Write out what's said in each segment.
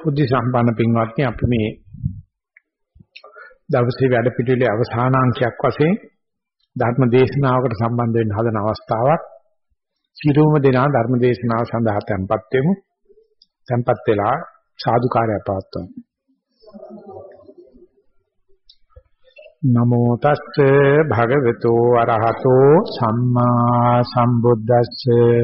බුද්ධ සම්පන්න පින්වත්නි අපි මේ දවසේ වැඩ පිළිවිලේ අවසාන අංකයක් වශයෙන් ධර්ම දේශනාවකට සම්බන්ධ වෙන්න හදන අවස්ථාවක්. සිරුම දෙනා ධර්ම දේශනාව සඳහා tempත් වෙමු. tempත් වෙලා සාදුකාරය පවත්වමු. නමෝ තස්සේ භගවතු අරහතෝ සම්මා සම්බුද්දස්සේ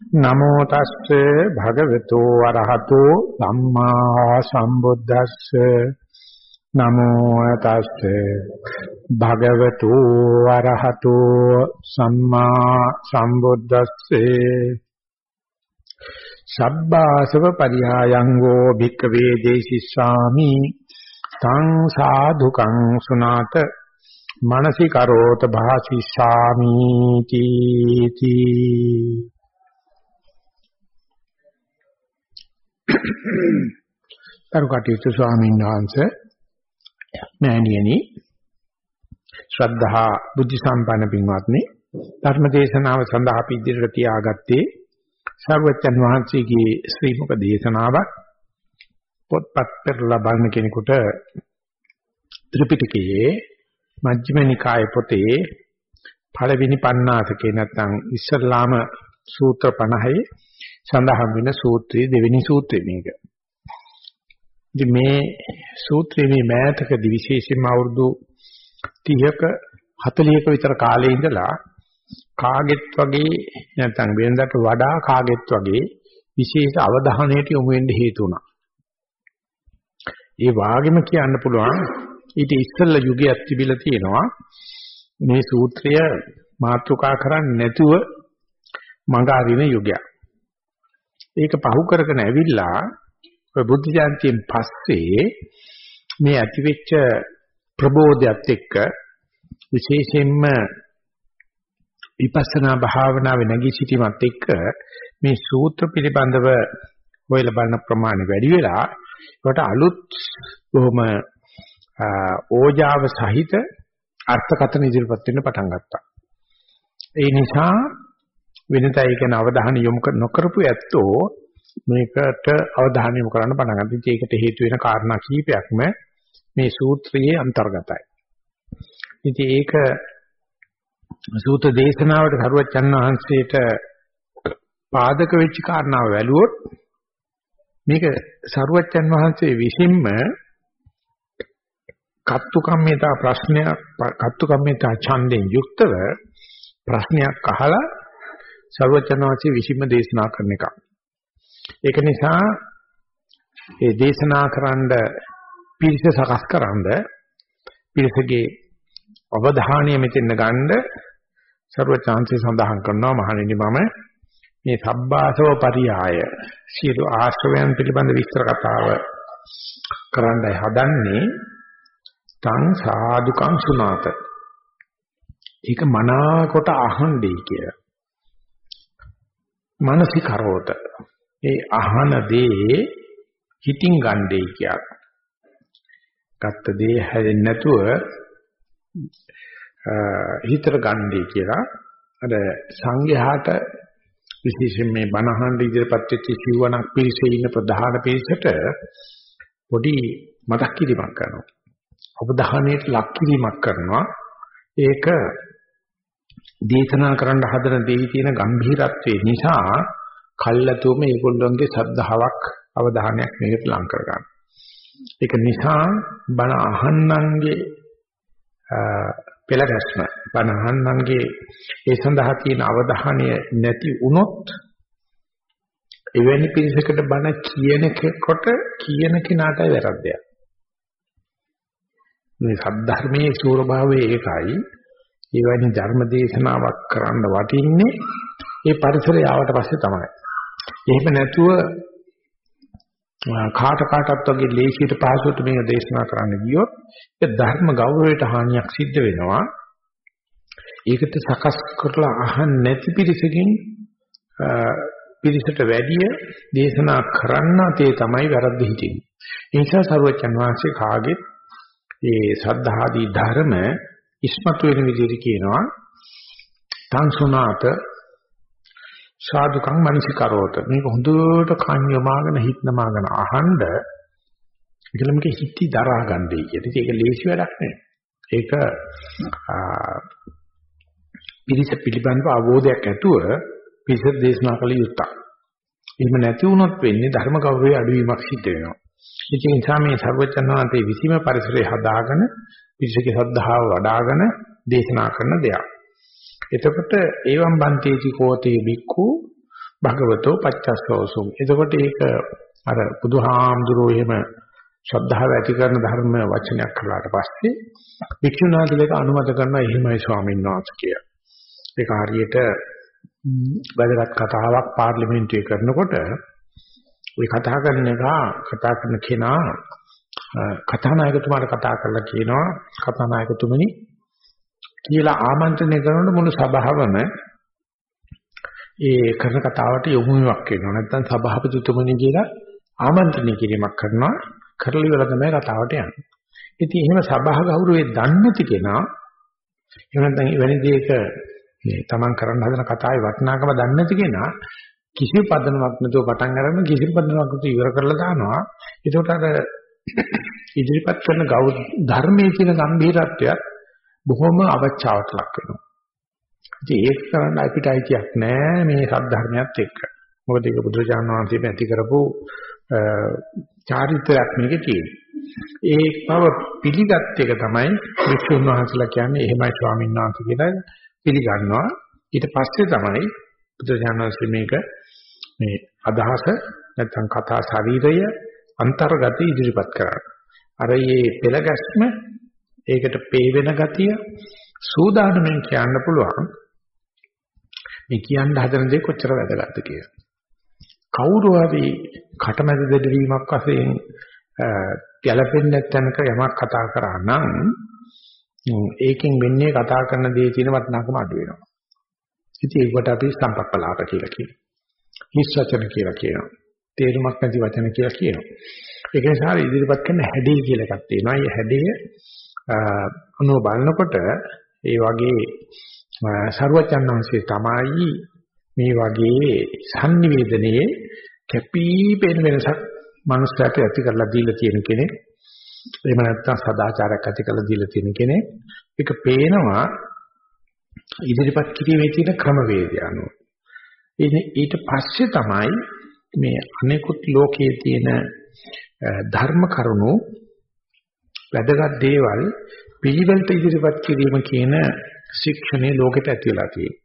නමෝ තස්සේ භගවතු අරහතෝ සම්මා සම්බුද්දස්සේ. නමෝ තස්සේ භගවතු අරහතෝ සම්මා සම්බුද්දස්සේ. සබ්බාසව පරිහායංගෝ භික්කවේ දේසිස්සාමි තං සාදුකං සුනාත මනසිකරෝත භාසිස්සාමි තීති කරුකටයුතු ස්වාමීන් වහන්සේ මෑණියනි ශ්‍රද්ධහා බුද්ධ සම්පන්න පින්වත්නි ධර්ම දේශනාව සඳහා අපි ඉදිරියට තියාගත්තේ සර්වචන් වහන්සේගේ ශ්‍රී මුක දේශනාවක් පොත්පත් පෙරලා බලන කෙනෙකුට ත්‍රිපිටකයේ මජ්ක්‍ධිම නිකාය පොතේ පළවෙනි පණ්ණාසකේ නැත්නම් ඉස්සල්ලාම සූත්‍ර 50 සඳහන් වෙන සූත්‍රයේ දෙවෙනි සූත්‍රය මේක. ඉතින් මේ සූත්‍රයේ මේ මෑතකදී විශේෂයෙන්ම අවුරුදු 30ක 40ක විතර කාලේ ඉඳලා කාගෙත් වගේ නැත්නම් වෙනදාට වඩා කාගෙත් වගේ විශේෂ අවධානයට යොමු වෙන්න හේතු වුණා. ඒ වාගෙම කියන්න පුළුවන් ඊට ඉස්සෙල්ල යුගයක් තිබිලා තියෙනවා මේ සූත්‍රය මාතෘකා කරන්නේ නැතුව මඟ අරින යුගයක්. ඒක පහු කරගෙන ඇවිල්ලා ඔය බුද්ධ ජයන්තියෙන් පස්සේ මේ ඇතිවෙච්ච ප්‍රබෝධයත් එක්ක විශේෂයෙන්ම විපස්සනා භාවනාවේ නැගී සිටීමත් එක්ක මේ සූත්‍ර පිළිබඳව හොයලා බලන ප්‍රමාණය වැඩි වෙලා ඒකට අලුත් බොහොම ඕජාව සහිත අර්ථකථන ඉදිරිපත් වෙන්න පටන් ගත්තා. ඒ නිසා වෙනතයි කියන අවධානය යොමු නොකරපු ඇත්තෝ මේකට අවධානය යොමු කරන්න පටන් ගත්තා. ඒකට හේතු වෙන කාරණා කීපයක්ම මේ සූත්‍රයේ අන්තර්ගතයි. ඉතින් ඒක සූත්‍ර දේශනාවට සරුවච්චන් වහන්සේට පාදක වෙච්ච කාරණාව වැළුවොත් මේක සරුවච්චන් වහන්සේ විසින්ම කත්තු කම්මිතා ප්‍රශ්නයක් කත්තු කම්මිතා ඡන්දෙන් යුක්තව ප්‍රශ්නයක් අහලා සරුවච්චන් වහන්සේ විසින්ම දේශනා කරන එක. ඒක නිසා ඒ දේශනා කරන්න පිරිස සකස් කරන්ද පිරිසගේ අවධානය මෙතෙන් ගන්න සර්වචාන්සේ සඳහන් කරනවා මහණෙනි මම මේ සබ්බාසව පරියාය සියලු ආශ්‍රවයන් පිළිබඳ විස්තර කතාව කරන්නයි හදන්නේ. තං සාදුකං සුනාත. ඒක මනාකොට අහන්නේ කියලා මානසිකරෝත ඒ අහන දේ හිතින් ගන්නේ කියලා ගත්ත දේ හැදෙන්නේ නැතුව හිතට ගන්නේ කියලා අර සංඝයාට විශේෂයෙන් මේ බණහන් ඉදිරිපත් වෙච්ච සිවණක් පිරිසේ ඉන්න ප්‍රධාන පිරිසට පොඩි මතක් කිරීමක් කරනවා. අවධානයට ලක් කිරීමක් කරනවා. ඒක දේශනා කරන්න හදන දෙවි තියෙන ගැඹිරත්වයේ නිසා කල්ලාතුම මේගොල්ලන්ගේ සද්ධාාවක් අවධානයක් මේකට ලං කර ගන්න. ඒක නිසා බණ අහන්නන්ගේ පෙළ ගැස්ම බණහන්න්ගේ ඒ සඳහා තියෙන අවධානය නැති වුණොත් එවැනි පිරිසකට බණ කියන කොට කියන කෙනාටයි වැරද්දයක්. මේ සද්ධර්මයේ ස්වරභාවය ඒකයි. එවැනි ධර්ම දේශනාවක් කරන්න වටින්නේ ඒ පරිසරය ආවට පස්සේ තමයි. එහෙම නැතුව කාට කාටත් වගේ ලේසියට පහසුවට මේක දේශනා කරන්න ගියොත් ඒ ධර්ම ගෞරවයට හානියක් සිද්ධ වෙනවා. ඒකට සකස් කරලා අහන්න නැති පිරිසකින් පිරිසට වැඩිය දේශනා කරන්න තේ තමයි වැරද්ද හිටින්නේ. ඒ නිසා සරුවචන් වහන්සේ කාගෙත් ඒ සද්ධාදී ධර්ම ඉස්මතු වෙන විදිහට කියනවා තං සුනාත සාදුකම් මනසිකරෝත මේක හොඳට කන්‍යමාගෙන හිටනමාගෙන අහන්න ඒකල මේක හිටි දරා ගන්නයි කියන්නේ. ඒක ලේසි වැඩක් නෙවෙයි. ඒක පිරිස පිළිබඳව අවබෝධයක් ඇතුව පිරිස දේශනා කළ යුත්තක්. එහෙම නැති වුණොත් වෙන්නේ ධර්ම ගෞරවයේ අඩුවීමක් සිද්ධ වෙනවා. ඒ නිසා මේ සර්වචන්නාන්තේ විසීම පරිසරය හදාගෙන පිරිසගේ ශ්‍රද්ධාව වඩාගෙන දේශනා කරන දෙයක්. එතකොට ඒවම් බන්තේති කෝතේ බික්කු භගවතෝ පච්චස්සෝසුම්. එතකොට ඒක අර බුදුහාමුදුරෝ එහෙම ශ්‍රද්ධාව ඇති කරන ධර්ම වචනයක් කළාට පස්සේ වික්ෂුණාදලක අනුමත කරන එහෙමයි ස්වාමීන් වහන්සේ කිය. ඒක හරියට වැදගත් කතාවක් පාර්ලිමේන්තුවේ කරනකොට ওই කතා කරන එක කතා කරන කෙනා කතානායකතුමාට කතා කරලා කියනවා කතානායකතුමනි කියලා ආමන්ත්‍රණය කරනකොට මුළු සභාවම ඒ කරන කතාවට යොමු වීමක් වෙනවා නැත්නම් සභාපතිතුමනි කියලා ආමන්ත්‍රණය කිරීමක් කරනවා කරලා ඉවර තමයි කතාවට යන්නේ. ඉතින් එහෙම සභා ගෞරවයේ දන්නේ නැති කෙනා එහෙම නැත්නම් එවැනි දෙයක මේ තමන් කරන්න හදන කතාවේ වටිනාකම දන්නේ නැති කෙනා කිසි පදනමක් නැතුව පටන් අරගෙන කිසි පදනමක් නැතුව ඉවර කරලා දානවා. ඒකට අර ඉදිරිපත් කරන ගෞ ධර්මයේ තියෙන ගැඹීරත්වයක් බොහොම අවචාවට ලක් වෙනවා. ඉතින් ඒක කරන්න අපිට අයිතියක් නැහැ මේ සද්ධර්මයත් එක්ක. මොකද ඒක බුදුරජාණන් වහන්සේ පැති කරපු චාරිත්‍රාක් මේකේ තියෙන්නේ. ඒ බව පිළිගත් එක තමයි වික්ෂුන් වහන්සේලා කියන්නේ එහෙමයි ස්වාමීන් වහන්සේ කියලා පිළිගන්නවා. ඊට පස්සේ තමයි බුදුරජාණන් වහන්සේ මේක මේ අදහස නැත්නම් කතා ශරීරය අන්තර්ගත ඉදිරිපත් කරන්නේ. අර මේ පෙළ ගැස්ම ඒකට පේ වෙන ගතිය සූදානම්ෙන් කියන්න පුළුවන්. මේ කියන්න හදන දේ කොච්චර වැදගත්ද කියලා. කවුරු හරි කටමැද දෙදවීමක් වශයෙන් ගැළපෙන්නේ නැත්නම්ක යමක් කතා කරා නම් ඒකෙන් වෙන්නේ කතා කරන දේ තියෙන වටිනාකම අඩු වෙනවා. ඉතින් ඒකට අපි සම්පප්පලාප කියලා කියනවා. හිස් වචන කියලා කියනවා. තේරුමක් නැති වචන කියලා කියනවා. ඒක නිසා ඉදිරිපත් කරන හැඩේ කියලා එකක් තියෙනවා. මේ හැඩය අනුව බලනකොට ඒ වගේ ਸਰවචන් තමයි මේ වගේ sannivedanaye කැපී පෙනෙන වෙනසක් මනුස්සයට ඇති කරලා දීලා තියෙන කෙනෙක්. එහෙම නැත්නම් සදාචාරයක් ඇති කරලා දීලා තියෙන කෙනෙක්. ඒක පේනවා ඉදිරිපත් කිරීමේ තියෙන ක්‍රමවේදය අනුව. ඊට පස්සේ තමයි මේ අනෙකුත් ලෝකයේ තියෙන ධර්ම කරුණු වැදගත් දේවල් පිළිවෙලට ඉදිරිපත් කිරීම කියන ශික්ෂණේ ලෝකෙට ඇති වෙලා තියෙන්නේ.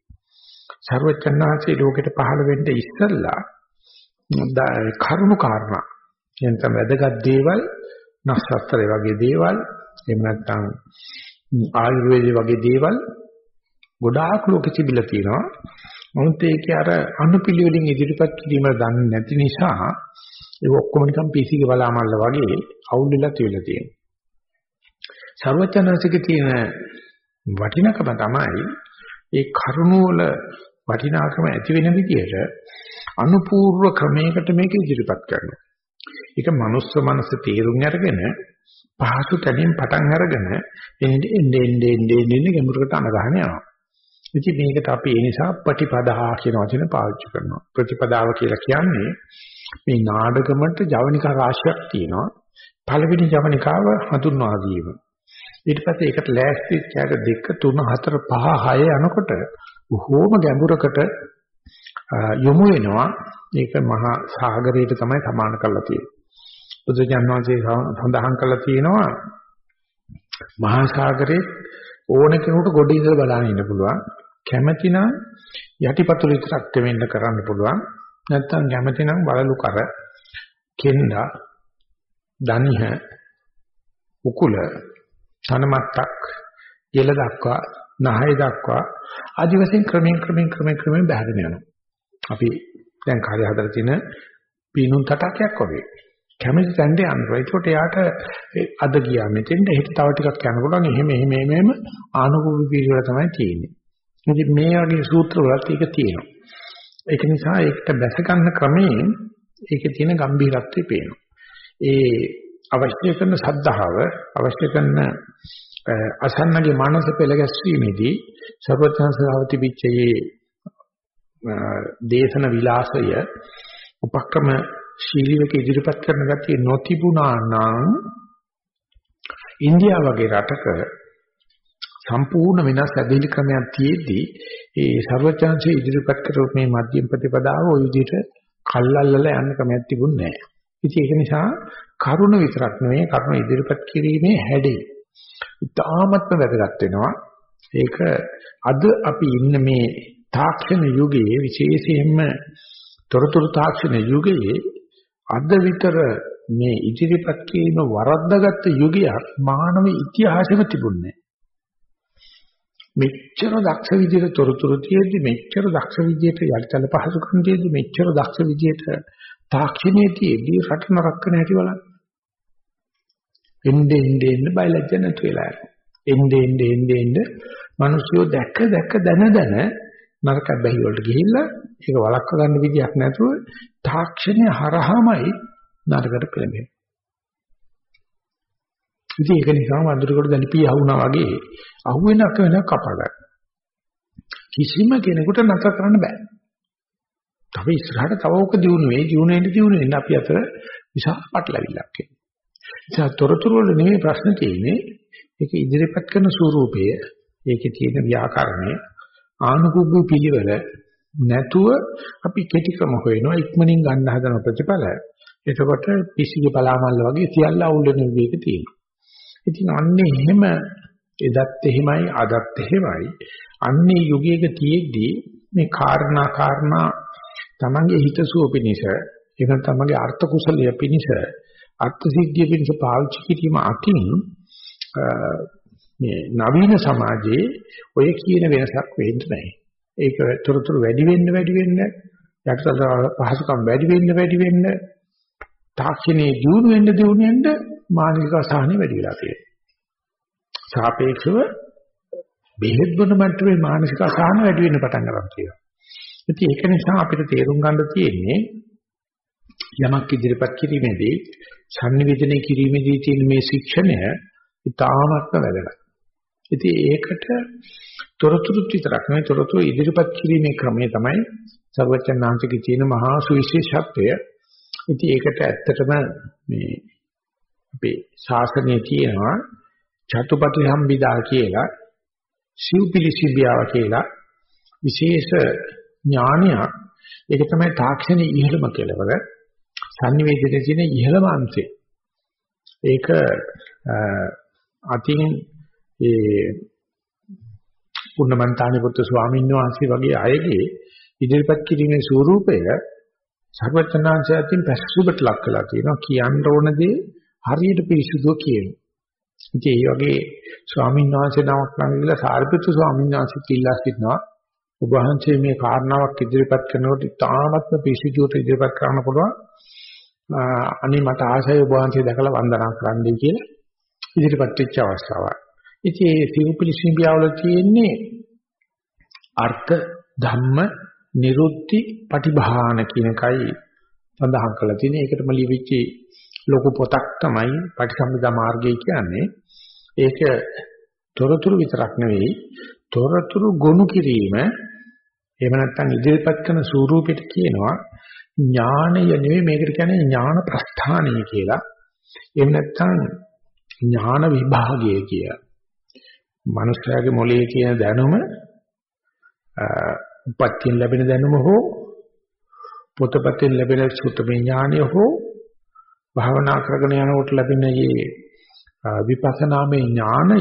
ਸਰවචන්නාංශයේ ලෝකෙට පහළ වෙන්න ඉස්සෙල්ලා කරුණු කාරණා එතන වැදගත් දේවල් නක්ෂත්‍රය වගේ දේවල් එහෙම නැත්නම් ආයුර්වේදයේ වගේ දේවල් ගොඩාක් ලෝකෙ තිබිලා තියෙනවා. මොකද ඒකේ අර අනුපිළිවෙලින් ඉදිරිපත් කිරීම දන්නේ නැති නිසා ඒක ඔක්කොම නිකන් පිසිගේ බලාමල්ල වගේ අවුල් වෙලා තියලා තියෙනවා. ਸਰවචනසිකේ තියෙන වටිනකම තමයි ඒ කරුණු වල වටිනාකම ඇති වෙන විදිහට අනුපූර්ව ක්‍රමයකට මේක ඉදිරිපත් කරනවා. ඒක මනුස්ස මනස තේරුම් අරගෙන පහසු තැනින් පටන් අරගෙන එන්නේ එන්නේ එන්නේ එන්නේ ගැඹුරකට අනගහන යනවා. ඉතින් මේකට අපි ඒ නිසා ප්‍රතිපදා කියන වචන පාවිච්චි කරනවා. ප්‍රතිපදාව කියලා කියන්නේ මේ නාඩගමට ජවනිකා රාශියක් තියෙනවා. පළවෙනි ජවනිකාව හඳුන්වා දීම. ඊට පස්සේ ඒකට ලෑස්ති ඡාක 2 3 4 5 6 යනකොට බොහෝම ගැඹුරකට යොමු වෙනවා. ඒක මහා සාගරයට තමයි සමාන කරලා තියෙන්නේ. බුදුජානක වහන්සේ සඳහන් කරලා තියෙනවා මහා සාගරේ ඕන කෙනෙකුට ගොඩ ඉඳලා බලන්න ඉන්න පුළුවන්. කැමැතිනම් යටිපතුල විතරක් දෙවෙන්න කරන්න පුළුවන්. නැත්නම් කැමැතිනම් බලලු කර කෙන්දා දනිහ උකුල සනමත්තක් ඉල දක්වා නහය දක්වා ආදි වශයෙන් ක්‍රමයෙන් ක්‍රමයෙන් ක්‍රමයෙන් ක්‍රමයෙන් බහගෙන යනවා. අපි දැන් කාර්ය හදලා තියෙන පීනුම් තටකයක් වගේ. කැමති තැනට යනවා. ඒකට යාට අද ගියා මෙතෙන්ද හිත තව ටිකක් යන්න පුළුවන්. එහෙම එහෙම එහෙම ආනුභව පිළිවෙල තමයි තියෙන්නේ. ඉතින් මේ වගේ සූත්‍ර වලත් ඒක තියෙනවා. ඒක නිසා ඒකට බැස ගන්න ක්‍රමයෙන් ඒකේ තියෙන ගැඹීරත්වය පේනවා. ඒ අවශ්‍ය කරන සද්ධාව අවශ්‍ය කරන අසන්නගේ මනස පෙළ ගැස්වීමේදී සර්වඥාන්සාව තිබිච්චයේ දේශන විලාසය උපක්‍රම ශීලීවක ඉදිරිපත් කරන ගතිය නොතිබුණා නම් ඉන්දියාව වගේ රටක සම්පූර්ණ වෙනස් ඇදහිලි ක්‍රමයක් තියෙද්දී ඒ ਸਰවචාන්සේ ඉදිරිපත් කරපු මේ මධ්‍යම ප්‍රතිපදාව ওই විදිහට කල්ලල්ලලා යන්න ක්‍රමයක් තිබුණේ නැහැ. ඉතින් ඒක නිසා කරුණ විතරක් නෙමෙයි කරුණ ඉදිරිපත් කිරීමේ හැඩේ. ඉතාමත්ම වැදගත් වෙනවා. ඒක අද අපි ඉන්න මේ තාක්ෂණ යුගයේ විශේෂයෙන්ම තොරතුරු තාක්ෂණ යුගයේ අද විතර මේ ඉදිරිපත් කිරීම වරද්දාගත් යුගයක් මානව ඉතිහාසෙම තිබුණේ නැහැ. මෙච්චර දක්ෂ විදියට තොරතුරු තියෙද්දි මෙච්චර දක්ෂ විදියට යටිතල පහසුකම් තියෙද්දි මෙච්චර දක්ෂ විදියට තාක්ෂණයේ තියෙද්දි රට නරක කරන හැටි බලන්න. එnde ende ende බයලජ්ජ නැතු වෙලා එnde ende ende ende මිනිස්සු දැක දැක දන දන නරක බැහි වලට ගිහිල්ලා ඒක වළක්ව ගන්න විදියක් නැතුව තාක්ෂණය හරහාමයි නරකට පෙළඹෙන්නේ. ඉතින් ඒක නිසා වඳුරකට දැලිපිය අහුණා වගේ අහුවෙනක වෙන කපා ගන්න. කිසිම කෙනෙකුට නතර කරන්න බෑ. තව ඉස්සරහට තව ඕක දිනු වෙයි දිනු වෙන්න දිනු වෙන්න අපි අතර විශාල පටලවිල්ලක් එනවා. තොරතුරු වල නෙමෙයි ප්‍රශ්න තියෙන්නේ ඒක ඉදිරිපත් කරන ස්වරූපය ඒකේ තියෙන ව්‍යාකරණය ආනුකුබ්බ පිළිවෙල නැතුව අපි කෙටි ක්‍රම හොයනවා ඉක්මනින් ගන්න හදන ප්‍රතිඵල. එතකොට පිසිගේ බලාමල්ල වගේ සියල්ල අවුල් වෙන විදිහක තියෙනවා. ඉතින් අන්නේ එහෙම එදත් එහෙමයි අදත් එහෙමයි. අන්නේ යුගයක තියෙද්දී මේ කාරණා කාරණා තමන්ගේ හිතසුව පිණිස එහෙනම් තමන්ගේ අර්ථ කුසලය පිණිස අර්ථ සිද්ධිය පිණිස පාවිච්චි කිරීම අතින් මේ නවීන සමාජයේ ඔය කියන වෙනසක් වෙන්නේ නැහැ. ඒක තොරතුරු වැඩි වෙන්න වැඩි වෙන්න යටතල පහසුකම් වැඩි වෙන්න වැඩි වෙන්න තාක්ෂණයේ දියුණු වෙන්න දියුණු වෙන්න මානසික අසහනෙ වැඩි වෙලා තියෙනවා. සාපේක්ෂව බෙහෙත් බොන මට්ටමේ මානසික අසහන වැඩි වෙන්න පටන් ගන්නවා කියනවා. ඉතින් ඒක නිසා අපිට තේරුම් ගන්න තියෙන්නේ යමක් ඉදිරිපත් කිරීමේදී sannivedana කිරීමේදී තියෙන මේ ශික්ෂණය ඉතාමත්ම වැදගත්. ඉතින් ඒකට තොරතුරු විතරක් නෙවෙයි තොරතුරු ඉදිරිපත් කිරීමේ ක්‍රමය තමයි සර්වචන්නාංශිකේ තියෙන මහා සුවිශේෂත්වය. ඉතින් ඒකට ඇත්තටම මේ අපේ ශාසනයේ තියෙනවා චතුපටි සම්බිදා කියලා සිව්පිලිසිබියාව කියලා විශේෂ ඥානයක්. ඒක තමයි තාක්ෂණයේ ඉහළම කෙලවර sannivedanaye තියෙන ඉහළම අංශය. ඒක අතින් ඒ පුන්නමන්තානි පුත්තු ස්වාමීන් වහන්සේ වගේ අයගේ ඉදිරිපත් කිරීමේ ස්වරූපය සර්වචනාංශය අතින් පැසසුබට ලක් වෙලා තියෙනවා කියන්න ඕන දේ හරියට පිරිසුදුව කියනවා. ඉතින් ඒ වගේ ස්වාමීන් වහන්සේ නමක් ළඟ ගිහලා සාරිපුත්තු ස්වාමීන් වහන්සේත් ඉල්ලා සිටිනවා ඔබ වහන්සේ මේ කාරණාවක් ඉදිරිපත් කරනකොට තාමත්ම පිරිසුදුවට ඉදිරිපත් කරන්න පුළුවන්. අනේ මට ආශය ඔබ වහන්සේ දැකලා වන්දනා කරන්නයි කියලා ඉදිරිපත් වෙච්ච අවස්ථාවක්. ඉතින් මේ සිව්පිලිසිඹියාවල තියෙන්නේ අර්ථ ධම්ම නිරුත්ති පටිභාන කියන එකයි සඳහන් කරලා තියෙන්නේ. ඒකටම ලියවිච්ච ලොකු පොතක් තමයි පටිසම්භිදා මාර්ගය කියන්නේ. ඒක තොරතුරු විතරක් නෙවෙයි තොරතුරු ගොනු කිරීම එහෙම නැත්නම් ඉදිරිපත් කරන ස්වරූපෙට කියනවා ඥානය නෙවෙයි මේකට කියන්නේ ඥාන ප්‍රස්ථානය කියලා. එහෙම නැත්නම් ඥාන විභාගය කියලා. මනුෂ්‍යයාගේ මොළයේ තියෙන දැනුම උපත්යෙන් ලැබෙන දැනුම හෝ පොතපතෙන් ලැබෙන සුතමේ ඥානය හෝ භාවනා කරගෙන යනකොට ලැබෙන මේ විපස්සනාමේ ඥානය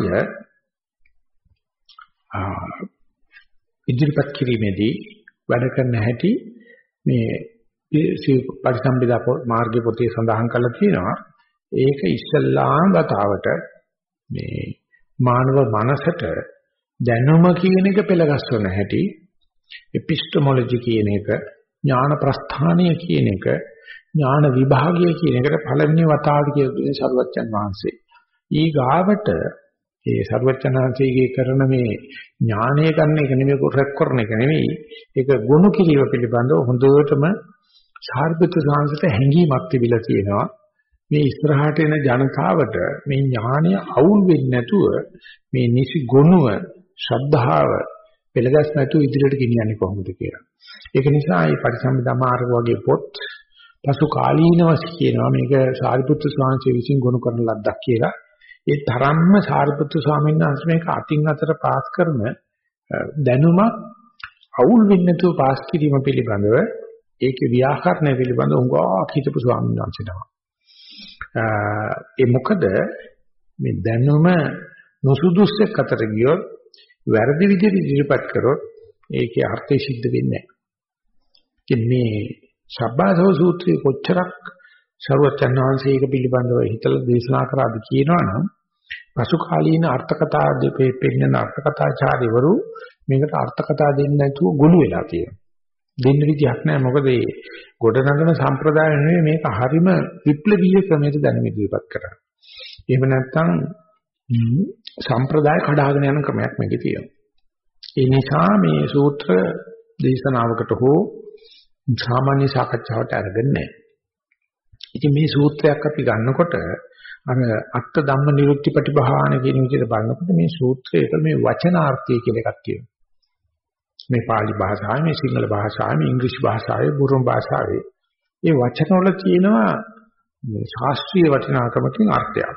ඉදිරිපත් කිරීමේදී වැඩ කරන හැටි මේ පරිසම්බිදා මාර්ග පොතේ සඳහන් කරලා තියෙනවා. ඒක ඉස්සල්ලාම වතාවට මේ මානව මනසට දැනුම කියන එක පෙළගස්වන හැටි එපිස්ටමොලොජි කියන එක ඥාන ප්‍රස්ථානය කියන එක ඥාන විභාගය කියන එකට පළවෙනි වතාවට කියන්නේ සරුවච්චන් වහන්සේ. ඊ ගාවට ඒ සරුවච්චන් වහන්සේගේ කරන මේ ඥානය ගන්න එක නෙමෙයි කොරක් කරන එක නෙමෙයි ඒක ගුණ කිරීම පිළිබඳව හොඳටම සාර්ථක සංසත හැඟීමක් තිබිලා තියෙනවා. මේ ඉස්සරහට එන ජනතාවට මේ ඥානය අවුල් වෙන්නේ නැතුව මේ නිසි ගුණව ශ්‍රද්ධාව පෙළගස් නැතුව ඉදිරියට ගෙනියන්නේ කොහොමද කියලා. ඒක නිසා මේ පරිසම්පදා මාර්ග වගේ පොත් පසු කාලීනව කියනවා මේක සාරිපුත්‍ර ස්වාමීන් වහන්සේ විසින් ගොනු කරන ලද්දක් කියලා. ඒ තරම්ම සාරිපුත්‍ර ස්වාමීන් වහන්සේ මේක අතින් අතට පාස් කරන දැනුමක් අවුල් වෙන්නේ නැතුව පාස් කිරීම පිළිබඳව ඒකේ ව්‍යාකරණය පිළිබඳව උංගා හිතපු ස්වාමීන් වහන්සේ තමයි. ඒ මොකද මේ දැනුම නොසුදුස්සෙක් අතර ගියොත් වැරදි විදිහට ඉදිරිපත් කරොත් ඒකේ අර්ථය සිද්ධ වෙන්නේ නැහැ. මේ සබ්බාසව සූත්‍රයේ කොච්චරක් සරුවචන් වහන්සේ ඒක පිළිබඳව හිතලා දේශනා කරාද කියනවනම් පසු කාලීන අර්ථ කතා දෙපේ පෙන්නන අර්ථ කතාචාර්යවරු මේකට අර්ථ කතා දෙන්නේ නැතුව ගොනු වෙලා තියෙනවා. දෙන්න විදියක් නැහැ මොකද මේ ගොඩනගන සම්ප්‍රදාය නෙවෙයි මේක හරිම විප්ලවීය ක්‍රමයකට දැනුම ඉදිරිපත් කරන්නේ. එහෙම නැත්නම් සම්ප්‍රදාය කඩාගෙන යන ක්‍රමයක් මේකේ තියෙනවා. ඒ නිසා මේ සූත්‍ර දේශනාවකට හෝ සාමාන්‍ය සාකච්ඡාවට අරගෙන නැහැ. ඉතින් මේ සූත්‍රයක් අපි ගන්නකොට අර අත්ත ධම්ම නිරුක්ති ප්‍රතිභාන කියන විදිහට බලනකොට මේ සූත්‍රයක මේ වචනාර්ථය කියලා එකක් තියෙනවා. මේ pāli භාෂාවේ මේ සිංහල භාෂාවේ මේ ඉංග්‍රීසි භාෂාවේ බුරුම් භාෂාවේ මේ වචනවල තියෙනවා මේ ශාස්ත්‍රීය වචනාකමකින් අර්ථයක්.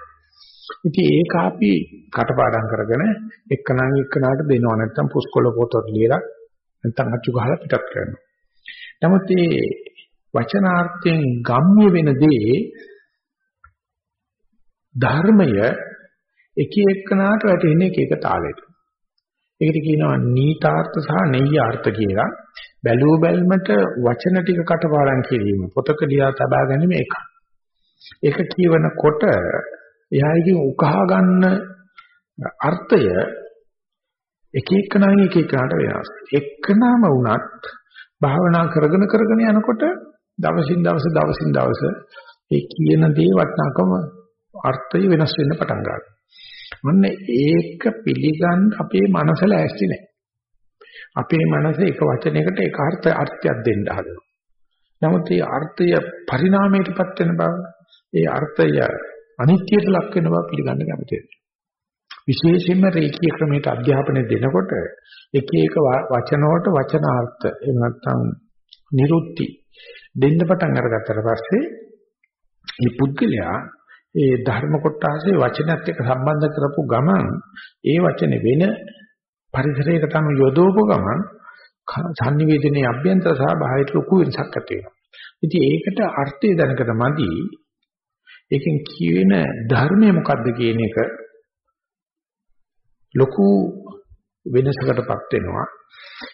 ඉතින් ඒක අපි කටපාඩම් කරගෙන එක්කනම් එක්කනට දෙනවා නැත්නම් පුස්කොළ පොතට ලියලා නැත්නම් අච්චු ගහලා පිටත් කරනවා. නමුත් මේ වචනාර්ථයෙන් ගම්ම්‍ය වෙන දේ ධර්මය එක එක්කනට වැටෙන එක එක තාලෙට. ඒකට කියනවා නීතාර්ථ සහ නෙය්‍යාර්ථ කියලා. බැලුව බැල්මට වචන ටික කටපාඩම් කිරීම පොතක ලියා තබා ගැනීම එක. ඒක කියවනකොට එයාගෙන් උකහා ගන්න අර්ථය එක එකනායි එක එකනට වෙනස්. එක්කනම වුණත් භාවනා කරගෙන කරගෙන යනකොට දවසින් දවස දවසින් දවස ඒ කියන දේ වටනකම අර්ථය වෙනස් වෙන්න පටන් ගන්නවා. මොන්න ඒක පිළිගන්න අපේ මනස ලෑස්ති නැහැ. අපේ මනස එක වචනයකට එක අර්ථ අර්ථයක් දෙන්න හදනවා. නමුත් මේ අර්ථය පරිණාමයටපත් වෙන බව, ඒ අර්ථය අනිත්‍යයට ලක් වෙන බව පිළිගන්න කැමතියි. විශේෂයෙන්ම රේඛීය ක්‍රමයට අධ්‍යාපනය දෙනකොට එක එක වචන වලට වචනාර්ථ එහෙම නැත්නම් නිරුක්ති දෙන්න පටන් අරගත්තට පස්සේ මේ පුද්ගලයා ඒ ධර්ම කොටාසේ වචනත් එක්ක සම්බන්ධ කරපු ගමන් ඒ වචනේ වෙන පරිසරයකට අනුව යොදවපු ගමන් සංනිවේදනයේ අභ්‍යන්තර සහ බාහිර ලොකු වෙනසක් ඇති වෙනවා. ඉතින් ඒකට අර්ථය දැනකට මදි. ඒකෙන් කියන ධර්මය මොකද්ද කියන එක ලොකු වෙනසකටපත් වෙනවා.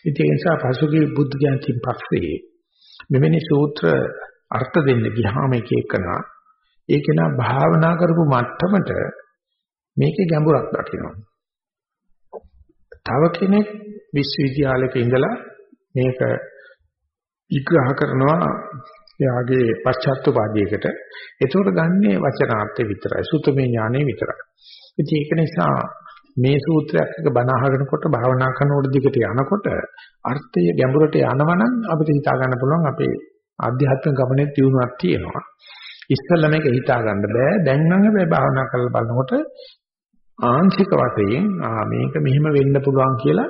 ඉතින් ඒ නිසා පසුගිය බුද්ධ ජයන්තින් පස්සේ මෙවැනි සූත්‍ර අර්ථ දෙන්න ගියාම එක එකනා ඒක නා භාවනා කරපු මට්ටමට මේකේ ගැඹුරක් දකිනවා. තව කෙනෙක් විශ්වවිද්‍යාලයක ඉඳලා මේක විග්‍රහ කරනවා එයාගේ පශ්චාත්තුපාදයකට. ඒතකොට ගන්නේ වචනාර්ථය විතරයි. සුතමේ ඥානෙ විතරයි. ඉතින් ඒක නිසා මේ සූත්‍රයක් එක බණ අහගෙනකොට භාවනා කරනකොට දිගට යනකොට අර්ථය ගැඹුරට යනවනම් අපිට හිතා ගන්න පුළුවන් අපේ ආධ්‍යාත්මික ගමනේ තියුණුවක් තියෙනවා. ඉස්සෙල්ලා මේක හිතා ගන්න බෑ. දැන් නම් හැබැයි භාවනා කරලා බලනකොට ආංශික වශයෙන් ආ මේක මෙහෙම වෙන්න පුළුවන් කියලා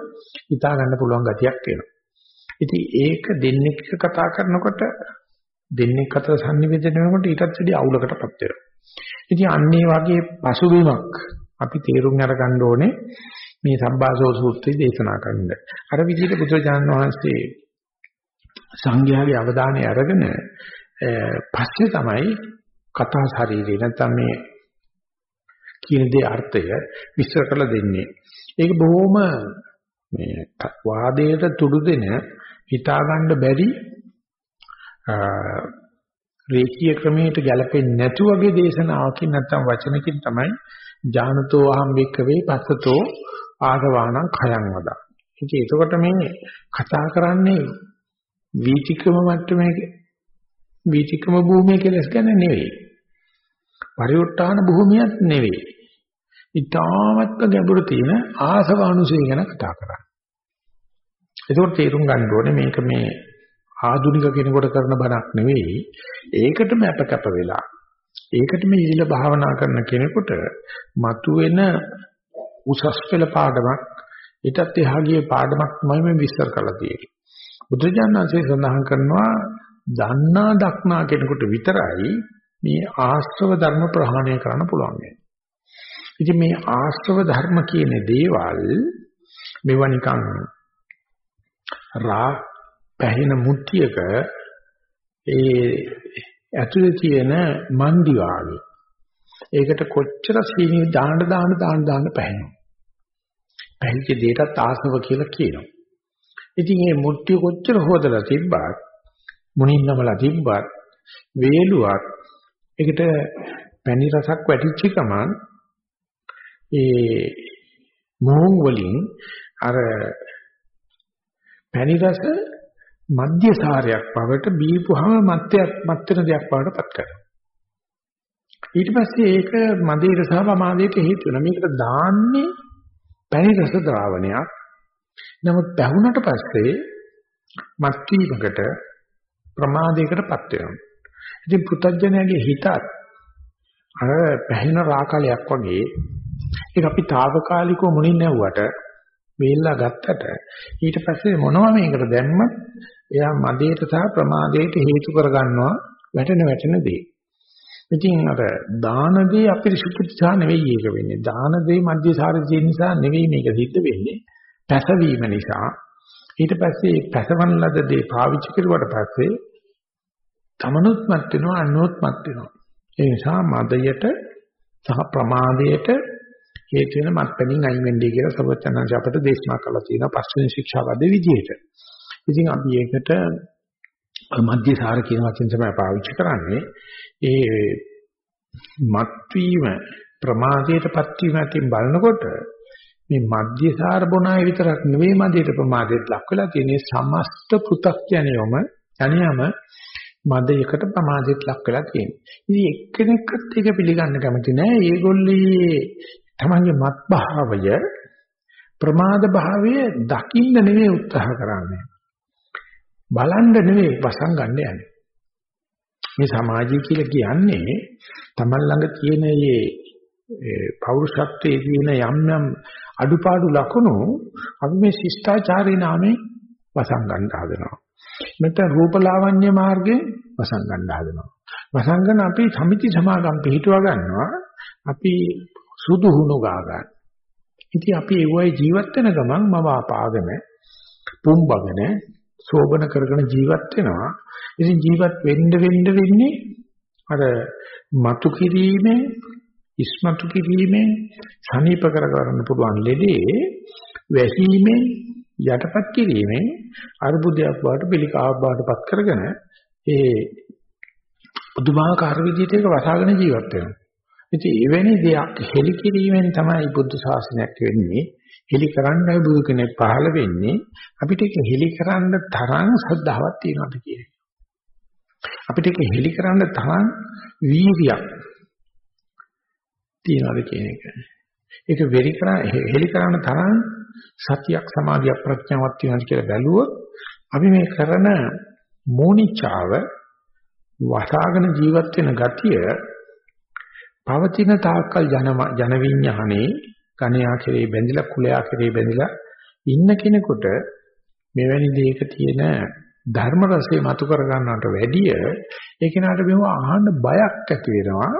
හිතා ගන්න පුළුවන් ගතියක් එනවා. ඉතින් ඒක දෙන්නෙක් කතා කරනකොට දෙන්නෙක් අතර sannivedana වෙනකොට ඊටත් වැඩි අවුලකටපත් වෙනවා. ඉතින් අන්නේ වගේ පසුබිමක් අපි තේරුම් අරගන්න ඕනේ මේ සම්බාසෝ සූත්‍රය දේශනා කරන්න. අර විදිහට බුදුරජාණන් වහන්සේ සංඝයාගේ අවධානය අරගෙන පස්සේ තමයි කතා ශරීරේ නැත්නම් මේ කියන දේ අර්ථය විස්තර කරලා දෙන්නේ. ඒක බොහොම මේ වාදයට තුඩු දෙන හිතා ගන්න බැරි රේඛීය ක්‍රමයට ගැලපෙන්නේ නැතු වගේ දේශනාවකින් නැත්නම් වචනකින් තමයි ඥානතෝ අහම් වික්කවේ පස්සතෝ ආගවාණං khයං වදා. ඉතින් එතකොට මේ කතා කරන්නේ වීතික්‍රම මට්ටමේ වීතික්‍රම භූමිය කියලා ගැන නෙවෙයි. පරිඋත්තාන භූමියක් නෙවෙයි. ඊටාමත්ම ගැඹුරු තියෙන ආසවානුසය ගැන කතා කරන්නේ. ඒකෝට තේරුම් ගන්න ඕනේ මේක මේ ආධුනික කෙනෙකුට කරන බණක් නෙවෙයි. ඒකටම අපකප වෙලා. ඒකටම ඉහිල භාවනා කරන කෙනෙකුට මතුවෙන උසස් පෙළ පාඩමක් ඊටත් එහා ගියේ පාඩමක් තමයි මේ විස්තර කරලා තියෙන්නේ. බුදුජානනාංශය සඳහන් කරනවා දන්නා දක්නා කෙනෙකුට විතරයි මේ ආශ්‍රව ධර්ම ප්‍රහාණය කරන්න පුළුවන්. ඉතින් මේ ආශ්‍රව ධර්ම කියන දේවල් මේවා නිකන් රා පැහින මුට්ටියක ඒ ඇතුලේ තියෙන මන්දි වාගේ. ඒකට කොච්චර සීනි දාන්න දාන්න දාන්න දාන්න පැහැෙනවා. පැහිච්ච දෙයටත් ආසව කියලා කියනවා. ඉතින් මේ මුට්ටිය කොච්චර හොදලා තිබ්බත් මුණින්නමලා තිබ්බත් වේලුවක් ඒකට පැණි රසක් වැටිච්ච ගමන් ඒ මොහොන් වලින් අර පැණි රස මධ්‍ය සාරයක් බවට බීපුවාම මත්යක් මත්තර දෙයක් බවට පත් කරනවා. ඊට පස්සේ ඒක මදේට සහ ප්‍රමාදයට හේතු වෙනවා. මේකට දාන්නේ පැණි රස ද්‍රාවණයක්. නමුත් පැහුනට පස්සේ මත් වීමකට ප්‍රමාදයකටපත් වෙනවා. ඉතින් පුතඥයාගේ හිතත් අර පැහැින රාකලයක් වගේ ඒක අපි తాවකාලිකව මුණින් නැව්වට වේල්ලා ගත්තට ඊට පස්සේ මොනවා මේකට දැම්මත් එයා මදේට සහ ප්‍රමාදයට හේතු කරගන්නවා වැටෙන වැටෙන දේ. ඉතින් අර දාන දේ අපිරිසුදුසා නෙවෙයි ඒක වෙන්නේ. දාන දේ මධ්‍යසාරී තියෙන නිසා නෙවෙයි මේක සිද්ධ වෙන්නේ. පැසවීම නිසා. ඊට පස්සේ පැසවන ලද දේ පාවිච්චි කරුවට පස්සේ තමනුත් මත් වෙනවා අනුත් මත් වෙනවා. ඒ නිසා මදයට සහ ප්‍රමාදයට හේතු වෙන මත්පැනින් අයින් වෙන්නේ කියලා සබචනංශ අපට දේශනා කළා තියෙනවා පස්වෙනි ශික්ෂාවද විදිහට. ඉතින් අපි ඒකට මධ්‍යසාර කියන වචෙන් තමයි පාවිච්චි කරන්නේ. ඒ මත්වීම ප්‍රමාදයටපත් වීම අතින් බලනකොට මේ මධ්‍යසාර බොනාය විතරක් නෙවෙයි මදයට ප්‍රමාදයට ලක් වෙලා තියෙන්නේ සමස්ත පෘථග්ජනයොම යණියම මදයකට ප්‍රමාදයට ලක් වෙලා තියෙන්නේ. ඉතින් එක්කෙනෙක්වත් ඒක පිළිගන්න කැමති නෑ. ඒගොල්ලේ තමන්ගේ මත් භාවය ප්‍රමාද භාවය දකින්න නෙවෙයි උත්සාහ කරන්නේ. බලන්න නෙවෙයි වසන් ගන්න යන්නේ. මේ සමාජය කියලා කියන්නේ තමන් ළඟ තියෙන මේ පෞරුෂත්වයේ තියෙන යම් යම් අඩුපාඩු ලක්ෂණ අපි මේ ශිෂ්ටාචාරී නාමයෙන් වසන් ගන්න හදනවා. නැත්නම් රූපලාවන්‍ය මාර්ගයෙන් වසන් ගන්න හදනවා. වසංගන අපි සමිති සමාගම් පිළිටුව ගන්නවා. අපි සුදු හුණු ගා ගන්න. ඉතින් අපි ඒ වගේ ජීවත් වෙන ගමන් මම ආපාගෙන පුම්බගෙන සෝබන කරගෙන ජීවත් වෙනවා. ඉතින් ජීවත් වෙන්න වෙන්න වෙන්නේ අර මතු කිරීමෙන් ඉස්මතු කිරීමෙන් සනීප කර ගන්න පුළුවන් ලෙඩේ වැසීමෙන් යටපත් කිරීමෙන් අර්බුදයක් බවට පිළිකාවක් බවට පත් කරගෙන ඒ පුදුමාකාර විදිහට ඒක වසාගෙන ජීවත් වෙනවා. ඉතින් එවැනි දෙයක් හෙලි කිරීමෙන් තමයි බුද්ධ ශාසනයක් වෙන්නේ. හෙලි කරන්නයි බුදු කෙනෙක් පහළ වෙන්නේ. අපිට ඒක හෙලි කරන්න තරම් ශ්‍රද්ධාවක් තියෙනවද කියන්නේ. අපිට ඒක හෙලි කරන්න තරම් වීර්යයක් තියනවාද කියන එක. ඒක වෙරි කරා හෙලි කරන තරම් සතියක් සමාධියක් ප්‍රඥාවක් තියෙනවාද කියලා බැලුවොත් අපි මේ කරන මෝනිචාව වසාගෙන ජීවත් වෙන ගතිය පවතින තාක්කල් ජන ජන විඥානේ කණයා කෙරේ බැඳිලා කුලයා කෙරේ බැඳිලා ඉන්න කෙනෙකුට මෙවැනි දෙයක තියෙන ධර්ම රසය මතු කර ගන්නවට වැඩිය ඒ කෙනාට මෙව අහන්න බයක් ඇති වෙනවා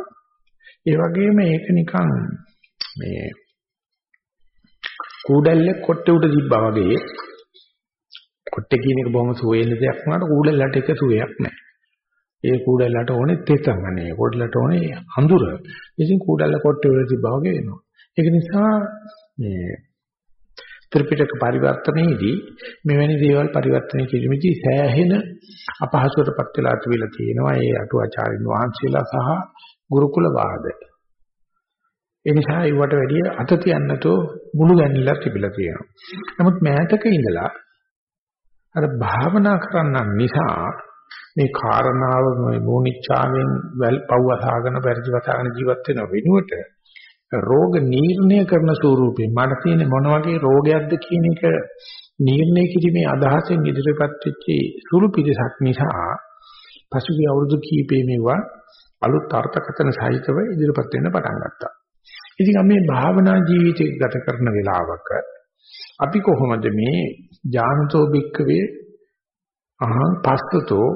ඒ වගේම ඒක නිකන් මේ කූඩැල්ලේ කොට්ටේ උඩ තිබ්බා වගේ කොට්ටේ කියන එක බොහොම සුවේන දෙයක් වුණාට කූඩැල්ලට එක සුවයක් නැහැ. ඒ කූඩැල්ලට ඕනේ තෙතමනේ. කොට්ටලට ඕනේ අඳුර. ඉතින් කූඩැල්ල කොට්ටේ උඩ තිබ්බා වගේ වෙනවා. ඒක නිසා මේ ත්‍රිපිටක පරිවර්තනයේදී මෙවැනි දේවල් පරිවර්තනය කිරීමේදී සෑහෙන අපහසුතාවපත් වෙලා තිබිලා තියෙනවා. ඒ අටුවාචාරින් වහන්සේලා සහ ගුරුකුල වාද. ඒ නිසා ඒවට වැඩිය අත තියන්නතෝ මුළු ගැන්විලා තිබිලා තියෙනවා. නමුත් මෑතක ඉඳලා අර භාවනා කරන්න නිසා මේ කාරණාව මේ මෝනිච්ඡාවෙන් වැල් පව් අසාගෙන පරිජවසාගෙන ජීවත් වෙන වෙනුවට රෝග නිర్ణය කරන ස්වරූපේ මට තියෙන මොන වගේ රෝගයක්ද කියන එක නිర్ణය කිරීමේ අදහසෙන් ඉදිරිපත් වෙච්ච සුළු පිටසක් නිසා පසුගිය අවුරුදු කීපේ මේවා අලුත් අර්ථකථන සහිතව ඉදිරිපත් වෙන්න පටන් ගත්තා. ඉතින් අපි මේ භාවනා ජීවිතය ගත කරන වෙලාවක අපි කොහොමද මේ ඥානතෝ භික්කවේ අහං පස්සතෝ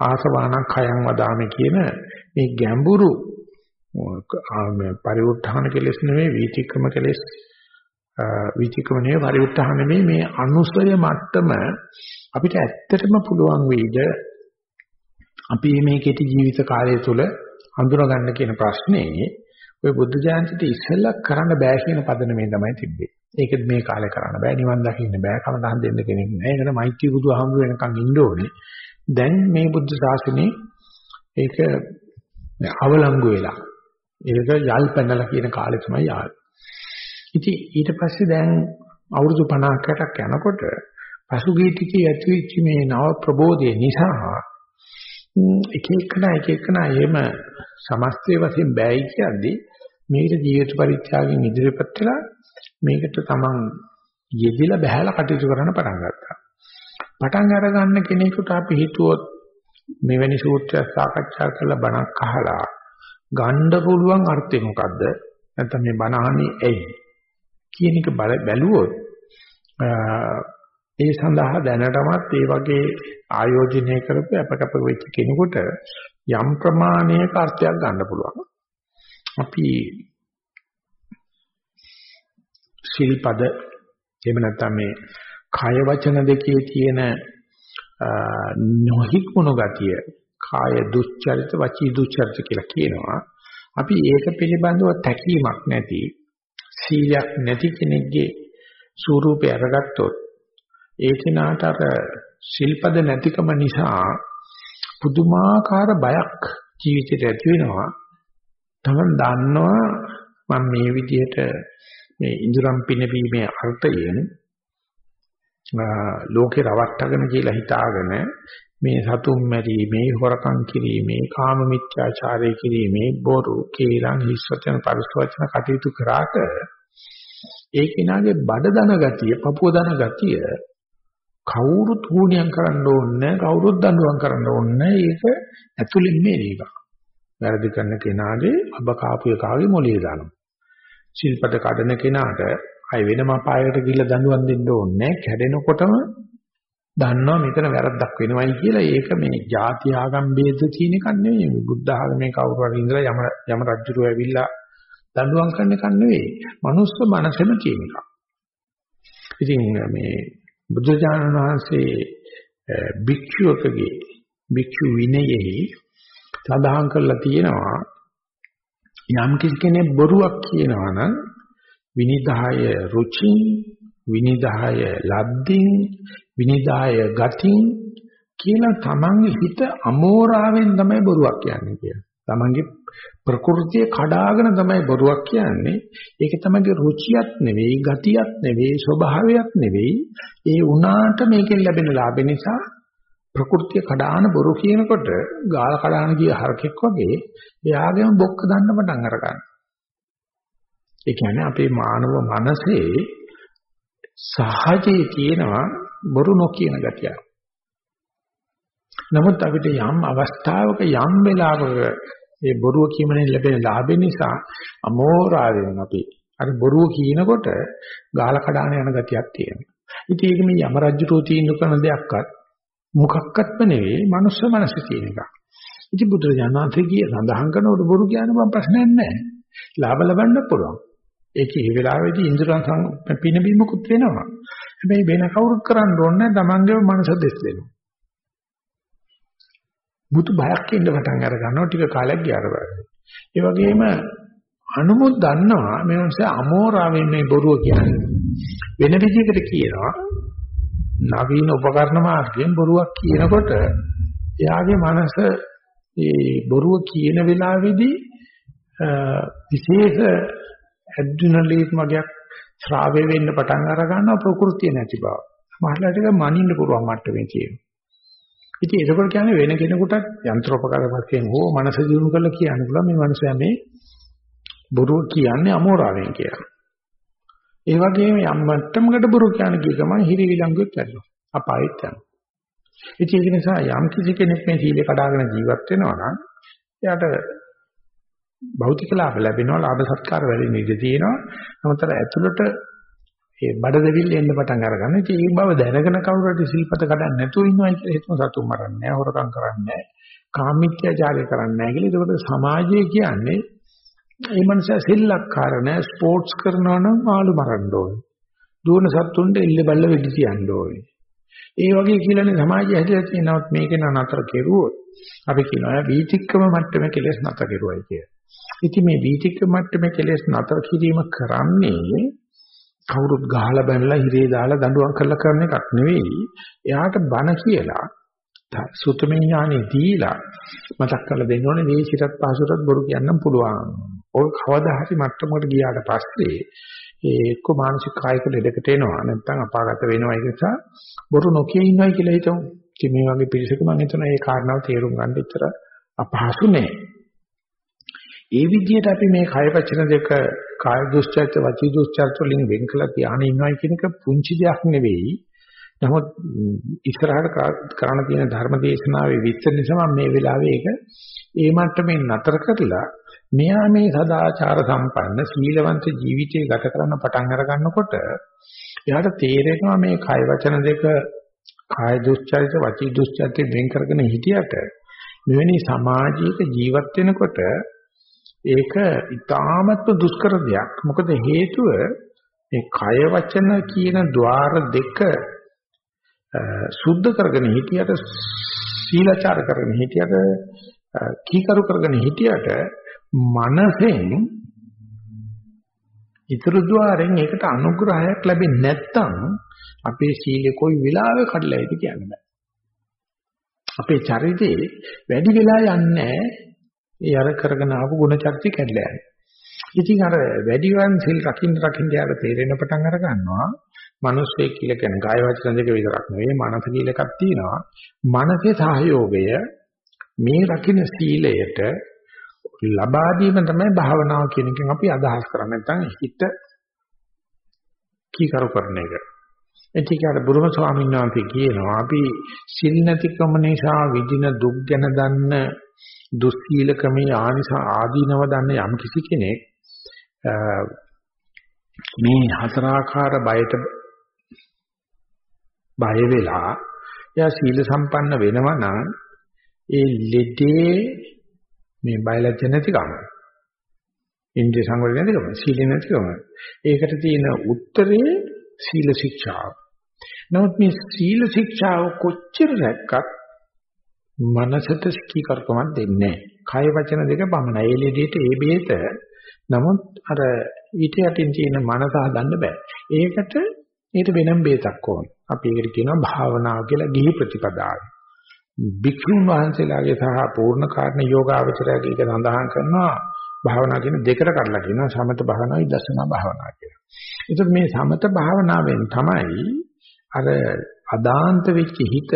ආසවාණං khයං වදාමි කියන මේ ගැඹුරු මේ පරිඋත්ථාන කෙලෙස් නෙවෙයි වීතික්‍රම කෙලෙස් වීතික්‍රම නෙවෙයි පරිඋත්ථාන නෙවෙයි මේ අනුසය මට්ටම අපිට ඇත්තටම පුළුවන් වෙයිද අපි මේ කෙටි ජීවිත කාලය තුල හඳුනගන්න කියන ප්‍රශ්නේ ඔය බුද්ධ ජයන්තිට ඉස්සෙල්ලා කරන්න බෑ කියන පදනමේ තමයි තිබ්බේ. ඒක මේ කාලේ කරන්න බෑ නිවන් දකින්න බෑ කමටහන් දෙන්න කෙනෙක් නෑ. ඒකට මෛත්‍රී බුදුහාමුදුර වෙනකන් ඉන්න ඕනේ. දැන් මේ බුද්ධ ශාසනේ ඒක අවලංගු වෙලා. ඒක යල් පැනලා කියන කාලේ තමයි යාල්. ඉතින් ඊට පස්සේ දැන් අවුරුදු 50කට යනකොට පසුගිය ටිකේ ඇතිවෙච්ච මේ නව ප්‍රබෝධය නිසා එක එකනා එක එකනා එහෙම සමස්තය වශයෙන් බෑයි කියන්නේ මේකට ජීවිත පරිත්‍යාගයෙන් ඉදිරියපත් වෙලා මේකට තමන් යෙදිලා බහැලා කටයුතු කරන්න පටන් ගත්තා. පටන් අරගන්න කෙනෙකුට අපි හිතුවොත් මෙවැනි සූත්‍රයක් සාකච්ඡා කරලා බණක් අහලා ගන්න පුළුවන් අර්ථය මොකද්ද? නැත්නම් මේ බණ අහන්නේ ඇයි? කියන එක බැලුවොත් ඒ සඳහා දැනටමත් ඒ වගේ ආයෝජනය කරපු අපකප වෙච්ච කෙනෙකුට යම් ප්‍රමාණයක අර්ථයක් ගන්න පුළුවන්. අපි ශිල්පද එහෙම නැත්නම් මේ කය වචන දෙකේ තියෙන නොහික්මුණු ගතිය කාය දුස්චරිත වචී දුස්චරිත කියලා කියනවා. අපි ඒක පිළිබඳව තැකීමක් නැති සීලයක් නැති කෙනෙක්ගේ ස්වරූපය අරගත්තොත් ඒ කෙනාට අර ශිල්පද නැතිකම නිසා පුදුමාකාර බයක් ජීවිතේට ඇති වෙනවා. තමන් දන්නවා මම මේ විදිහට මේ ඉඳුරම් පිනවීමේ අර්ථයෙන් ලෝකේ රවට්ටගෙන කියලා හිතාගෙන මේ සතුම් මැරීමේ හොරකම් කිරීමේ කාම මිත්‍යාචාරය කිරීමේ බොරු කේලම් හිස්වචන පරිසවචන කටයුතු කරාට ඒ කෙනාගේ බඩ දන ගතිය පපුව දන ගතිය කවුරුත් හුණියම් කරන්න ඕනේ කවුරුත් දඬුවම් කරන්න ඕනේ ඒක ඇතුලින් මේ එක. වැරදි කරන කෙනාගේ අබ කාපු එකාගේ මොළේ දානවා. ශිල්පද කඩන කෙනාට අය වෙනම අපායකට ගිහිල්ලා දඬුවම් දෙන්න ඕනේ කැඩෙනකොටම දන්නවා මෙතන වැරද්දක් වෙනවයි කියලා. ඒක මේ ಜಾති ආගම් ભેද තියෙන එකක් නෙවෙයි. බුද්ධ ආගමේ කවුරු හරි ඉඳලා යම යම රජුරු ඇවිල්ලා දඬුවම් කරන එකක් නෙවෙයි. මනුස්ස මනසෙම තියෙන එකක්. ඉතින් මේ බුදුජානක වහන්සේ භික්ෂුවකගේ භික්ෂු විනයෙහි සඳහන් කරලා තියෙනවා යම් කෙනෙක් බොරුවක් කියනවා නම් විනිදාය රුචින් විනිදාය ලද්දින් විනිදාය ගතින් කියලා තමන්ගේ හිත අමෝරාවෙන් තමයි බොරුවක් කියන්නේ කියලා. තමන්ගේ ප්‍රകൃතිය කඩාගෙන තමයි බොරුවක් කියන්නේ. ඒක තමයි රුචියක් නෙවෙයි, ගතියක් නෙවෙයි, ස්වභාවයක් නෙවෙයි. ඒ උනාට මේකෙන් ලැබෙන ලාභ නිසා ප්‍රകൃතිය කඩාන බොරු කියනකොට ගාල කඩාන ගිය හරකෙක් වගේ එයාගේම බොක්ක දන්න පටන් අර ගන්නවා. ඒ කියන්නේ අපේ මානව මනසේ සහජයේ තියෙනවා බොරු නොකියන ගතිය. නමුත් අපිට යම් අවස්ථාවක යම් වෙලාවක ඒ බොරුව කියමනේ ලැබෙන ලාභය නිසා අමෝරාවෙන් අපි අර බොරුව කියනකොට ගාල කඩාන යන ගතියක් තියෙනවා. ඉතින් ඒක මේ යම රජුටෝ තීන්දුව කරන දෙයක්වත් මොකක්වත්ම නෙවෙයි මනුස්ස මනසේ තියෙන එක. ඉතින් බුදුරජාණන් වහන්සේ කිය සඳහන් කරනකොට බොරු කියන බම් ප්‍රශ්නයක් නැහැ. ලාභ ලබන්න පුළුවන්. ඒකේ මේ වෙලාවේදී ඉන්ද්‍රයන් පිනබීමකුත් වෙනවා. හැබැයි වෙන කවුරුත් කරන්න ඕනේ නැහැ. තමන්ගේම මනස දෙස් දෙනවා. මුතු බයක් ඉන්න පටන් අර ගන්නවා ටික කාලයක් ගියාට පස්සේ. ඒ වගේම අනුමුත් දන්නවා මේ මොනස අමෝරාවෙන් මේ බොරුව කියන්නේ. වෙන විදිහකට කියනවා නවීන උපකරණ මාර්ගයෙන් බොරුවක් කියනකොට එයාගේ මනස ඒ බොරුව කියන වෙලාවේදී විශේෂ ඇඩ්‍රිනලින් වගේක් ශ්‍රාවය වෙන්න පටන් අර ගන්නවා ප්‍රകൃතිය නැති බව. මහලට එක මනින්න පුළුවන් මට්ටමේ තියෙනවා. ඉතින් ඒකවල කියන්නේ වෙන කෙනෙකුටත් යන්ත්‍රෝපකරණ වශයෙන් හෝ මනස දියුණු කරලා කියන්න පුළුවන් මේ මනුස්සයා මේ බොරුව කියන්නේ අමෝරාවෙන් කියලා. ඒ වගේම යම් මට්ටමකට බොරු කියන කී ගමන් හිරි විලංගුවෙක් වැඩනවා. අපායෙත් යනවා. ඉතින් ඒක නිසා යම් කිසි කෙනෙක් මේ සීලය කඩාගෙන ජීවත් වෙනවා නම් එයාට භෞතික ලාභ ලැබෙනවා ලාභ සත්කාර වැඩි නිදි තියෙනවා. නමුත් අර ඇතුළට ඒ බඩ දෙවිල්ල එන්න පටන් අරගන්න. ඉතින් ඒ බව දැනගෙන කවුරු හරි සිල්පත කඩන්න නැතුව ඉන්නවයි කියලා හිතමු සතුන් මරන්නේ නැහැ, හොරකම් කරන්නේ නැහැ, කාමීත්‍යචාරය කරන්නේ නැහැ කියලා. ඒකට සමාජය කියන්නේ මේ මනුස්සයා සෙල්ලක්කාර නැහැ, ස්පෝර්ට්ස් කරනවා නම් මාළු මරන්න ඕනේ. දුවන සත්තුන්ට එල්ල බල්ල වෙඩි තියන්න ඕනේ. ඒ වගේ කියලානේ සමාජය හැදලා තියෙනවත් මේක නතර කෙරුවොත් අපි කියනවා වීතික්කම මට්ටමේ කෙලෙස් නතර කෙරුවයි කියලා. ඉතින් මේ වීතික්කම මට්ටමේ කෙලෙස් නතර කිරීම කරන්නේ කවුරුත් ගහලා බැනලා හිරේ දාලා දඬුවම් කරලා කරන එකක් නෙවෙයි. එයාට බන කියලා සුතමේ ඥානෙ දීලා මතක් කරලා දෙන්න ඕනේ මේ සිතත් පහසුටත් බොරු කියන්නම් පුළුවන්. ඔය කවදා හරි මට්ටමකට ගියාට පස්සේ ඒ එක්ක මානසික කායික ලෙඩකට එනවා නැත්නම් අපාගත වෙනවා ඒක නිසා බොරු නොකිය ඉන්නයි කියලා හිතමු. ඉතින් මේ වගේ පිරිසක මම හිතනවා මේ කාරණාව තේරුම් ගන්න විතර අපහසු නෑ. ඒ විදිහට අපි මේ කය වචන දෙක කාය දුස්චරිත වචී දුස්චරිත වලින් වෙන් කළා ධානය ඉන්නවයි කියන එක පුංචි දෙයක් නෙවෙයි. නමුත් ඉස්සරහට කරන්න තියෙන ධර්ම දේශනාවේ විස්තර නිසා මේ වෙලාවේ ඒක ඒ මට්ටමින් නතර කරලා මෙයා මේ සදාචාර සම්පන්න සීලවන්ත ජීවිතය ගත කරන්න පටන් අර ගන්නකොට එයාට තේරෙනවා මේ කය වචන දෙක කාය දුස්චරිත වචී දුස්චරිත වෙන් කරගෙන හිටියට මෙවැනි සමාජයක ජීවත් වෙනකොට ඒක ඊටාමත්ම දුෂ්කර දෙයක්. මොකද හේතුව මේ කය වචන කියන ద్వාර දෙක සුද්ධ කරගෙන හිටියට සීලාචාර කරගෙන හිටියට කීකරු කරගෙන හිටියට මනසෙන් ඊතර ద్వාරෙන් ඒකට අනුග්‍රහයක් ලැබෙන්නේ නැත්නම් අපේ සීලේ කොයි වෙලාවෙ කඩලා ඉද කියන්න බෑ. අපේ චරිතේ වැඩි වෙලා යන්නේ ඒ අර කරගෙන ආපු ගුණ චර්චි කැඩලා යනවා. ඉතින් අර වැඩිවන් සිල් රකින්න රකින්න යාට තේරෙන පටන් අර ගන්නවා. මිනිස්සේ කියලා කියන කාය වචන දෙක විතරක් නෙවෙයි මනස කියලා එකක් තියෙනවා. මනසේ සහයෝගය මේ රකින්න සීලයට ලබා දීම තමයි භාවනාව කියන එකෙන් අපි අදහස් කරන්නේ. නැත්නම් හිත කීකරු කරන එක. එතිකාර බුරුම ස්වාමීන් වහන්සේ කියනවා අපි සිල් නැතිකම නිසා විඳින දුක් ගැන දන්න දුස්සීලකමේ ආනිස ආදීනව දන්න යම් කිසි කෙනෙක් මේ හතරාකාර බයට බය වෙලා එයා සීල සම්පන්න වෙනවා නම් ඒ ලෙඩේ මේ බයලජ්ජ නැතිකම ඉන්ද්‍රිය සංවර නැතිකම සීල නැතිකම ඒකට තියෙන උත්තරේ සීල ශික්ෂාව නමුත් මේ සීල ශික්ෂාව කොච්චර රැක්කත් මනසට ස්කීකරකමක් දෙන්නේ නැහැ. කය වචන දෙක පමණයි. ඒ ලෙඩේට ඒ බේත නමුත් අර ඊට යටින් තියෙන මනස හදන්න බෑ. ඒකට ඊට වෙනම බේතක් ඕන. අපි ඒකට කියනවා භාවනාව කියලා ගිහි ප්‍රතිපදාව. භික්ෂුන් වහන්සේලාගේ සහ පූර්ණ කාර්ණ යෝගාවචරයේ එක සඳහන් කරනවා භාවනා කියන දෙකට කඩලා කියනවා සමත භාවනාව විදර්ශනා භාවනාව කියලා. ඒත් මේ සමත භාවනාවෙන් තමයි අර අදාන්ත වෙච්ච හිත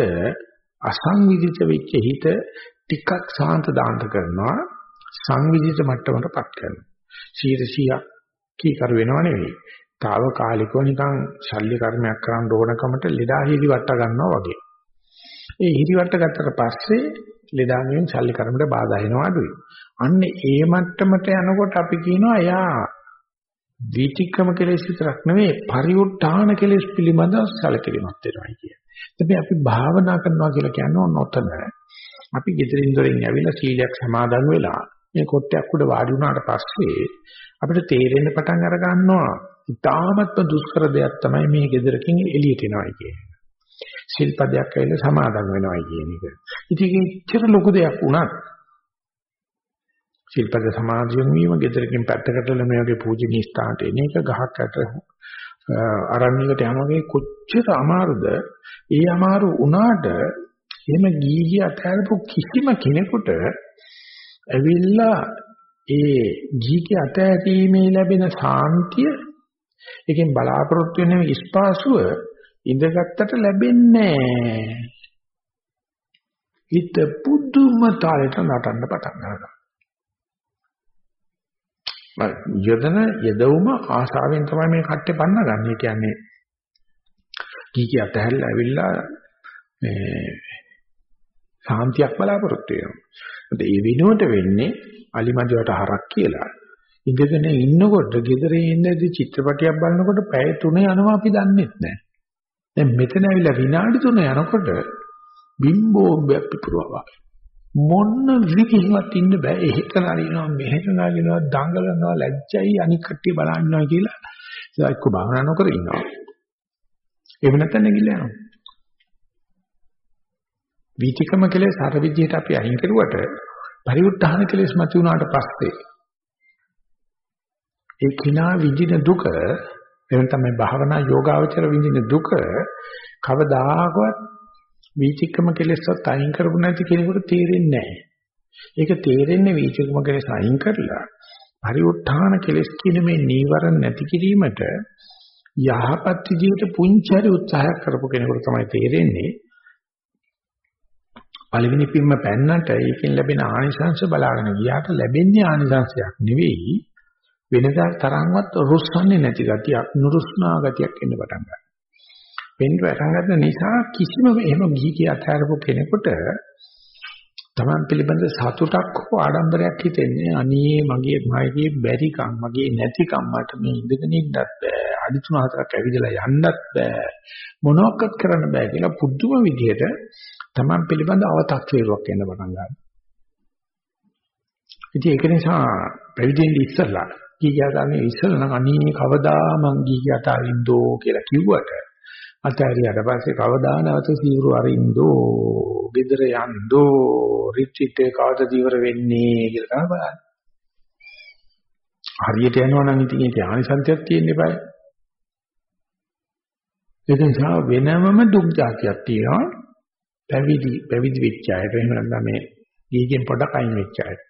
අසංවිධිත වෙච්ච හිත ටිකක් සාන්ත දාන්ත කරනවා සංවිධිත මට්ටමකටපත් කරනවා. 100ක් කීකරු වෙනව නෙවෙයි. తాවකාලිකව නිකන් ශල්‍ය කර්මයක් කරන්න ඕනකමට ලෙඩා හිලි වට ගන්නවා වගේ. ඒ හිරිවට්ට ගත්තට පස්සේ ලෙඩාණියෙන් සල්ලි කරමුට බාධා එනවා අඩුයි. අන්න ඒ මට්ටමට යනකොට අපි කියනවා එයා දීතික්‍රම කෙලෙස් විතරක් නෙවෙයි පරිඋත්ථාන කෙලෙස් පිළිබඳ සැලකිලිමත් වෙනවා කියන්නේ. ඉතින් අපි භාවනා කරනවා කියලා කියන්නේ නොතන. අපි gedirin dorin ඇවිල්ලා සීලයක් සමාදන් වෙලා මේ කොටයක් උඩ වාඩි වුණාට පස්සේ අපිට තේරෙන්න පටන් අර ගන්නවා. ඉතාමත්ම දුෂ්කර දෙයක් තමයි මේ gederකින් එළියට එනවයි කියන්නේ. සිල්පදයක් ඇවිල්ලා සමාදන් වෙනවයි කියන එක. ඉතින් ඒක ලොකු දෙයක් වුණත් සිල්පද සමාදියුම් වීම ගෙදරකින් පැත්තකටලා මේ වගේ පූජනීය ස්ථානට එන එක ගහක් යට අරණියකට යනවාගේ කොච්චර අමාරුද ඒ අමාරු වුණාට එහෙම ගීගිය අතහැරපු කිසිම කෙනෙකුට ඇවිල්ලා ඒ ගීගේ අතහැරීමේ ලැබෙන සාන්තිය එකෙන් බලාපොරොත්තු වෙන ස්පාසුව ඉඳගත්තට ලැබෙන්නේ නැහැ. හිත පුදුම තාලෙට නටන්න පටන් ගන්නවා. යොදන යදවුම ආශාවෙන් තමයි මේ කට්ටේ පන්නගන්නේ. කියන්නේ කීකිය අතහැරලා ඇවිල්ලා මේ සාන්තියක් බලාපොරොත්තු වෙනවා. ඒ වෙනුවට වෙන්නේ අලිමදිවට හරක් කියලා ඉඳගෙන ඉන්නකොට ගෙදර ඉඳදී චිත්‍රපටියක් බලනකොට පැය 3 යනවා අපි දන්නේ නැහැ. දැන් මෙතන ඇවිල්ලා විනාඩි 3 යනකොට බිම්බෝම්බයක් පිපුරුවා. මොන්න විදිහවත් ඉන්න බෑ. එහෙට නරිනවා මෙහෙට නරිනවා දඟලනවා ලැජ්ජයි අනික් කට්ටිය බලන්නවා කියලා. ඒක එක්ක භාවනා නොකර ඉන්නවා. එහෙම නැත්නම් නැගිලා යනවා. වීතිකම කෙලෙස් අර විදිහට අපි අයින් කරුවට පරිඋත්ථාන කෙලෙස් මත උනාට පස්සේ ඒ කිනා විඳින දුක එහෙම තමයි භාවනා යෝගාවචර විඳින දුක කවදාකවත් වීතික්‍රම කෙලෙස්වත් අයින් කරපු නැති කෙනෙකුට තේරෙන්නේ නැහැ. ඒක තේරෙන්නේ වීතික්‍රම කෙලෙස් අයින් කරලා පරිඋත්ථාන කෙලෙස් කියන මේ නීවරණ නැති කිරීමට යහපත් විදිහට පුංචි උත්සාහයක් කරපු කෙනෙකුට තමයි තේරෙන්නේ. පළවෙනි පින්ම පැන්නට ඒකෙන් ලැබෙන ආනිසංශ බලාගෙන ගියාට ලැබෙන්නේ ආනිසංශයක් නෙවෙයි වෙනදා තරම්වත් රුස්සන්නේ නැති ගතියක් නුරුස්නා ගතියක් එන්න පටන් ගන්නවා. වෙන්න පටන් ගන්න නිසා කිසිම එහෙම ගිහි කිය අතහැරපු කෙනෙකුට තමන් පිළිබඳ සතුටක් හෝ ආඩම්බරයක් හිතෙන්නේ අනේ මගේ මගේ බැරිකම් මගේ නැතිකම් මට මේ ඉඳගෙන ඉන්නත් බෑ. අඩි තුන හතරක් ඇවිදලා යන්නත් බෑ. මොනවත් කරන්න බෑ කියලා පුදුම විදිහට තමන් පිළිබඳ අව탁සේරුවක් එන්න පටන් ගන්නවා. ඉතින් ඒක නිසා පැවිදෙන්න ඉස්සලා ගිහියාගේ ඉස්සලා නම් අනේ කවදා මං ගිහියට අරින්දෝ කියලා කිව්වට අතහැරියට පස්සේ කවදා නැවත සීවුරු අරින්දෝ ගෙදර යන්දෝ රිට්‍රීට් එක කවදද ඉවර වෙන්නේ කියලා තමයි බලන්නේ. හරියට යනවා නම් ඉතින් ඒක ආනිසන්තයක් තියෙන්න eBay. ඒක නිසා වෙනමම දුක් જાතියක් තියෙනවා. පැවිදි පැවිදි වෙච්ච අයට එහෙම නැත්නම් මේ ගීගෙන් පොඩක් අයින් වෙච්ච අයට.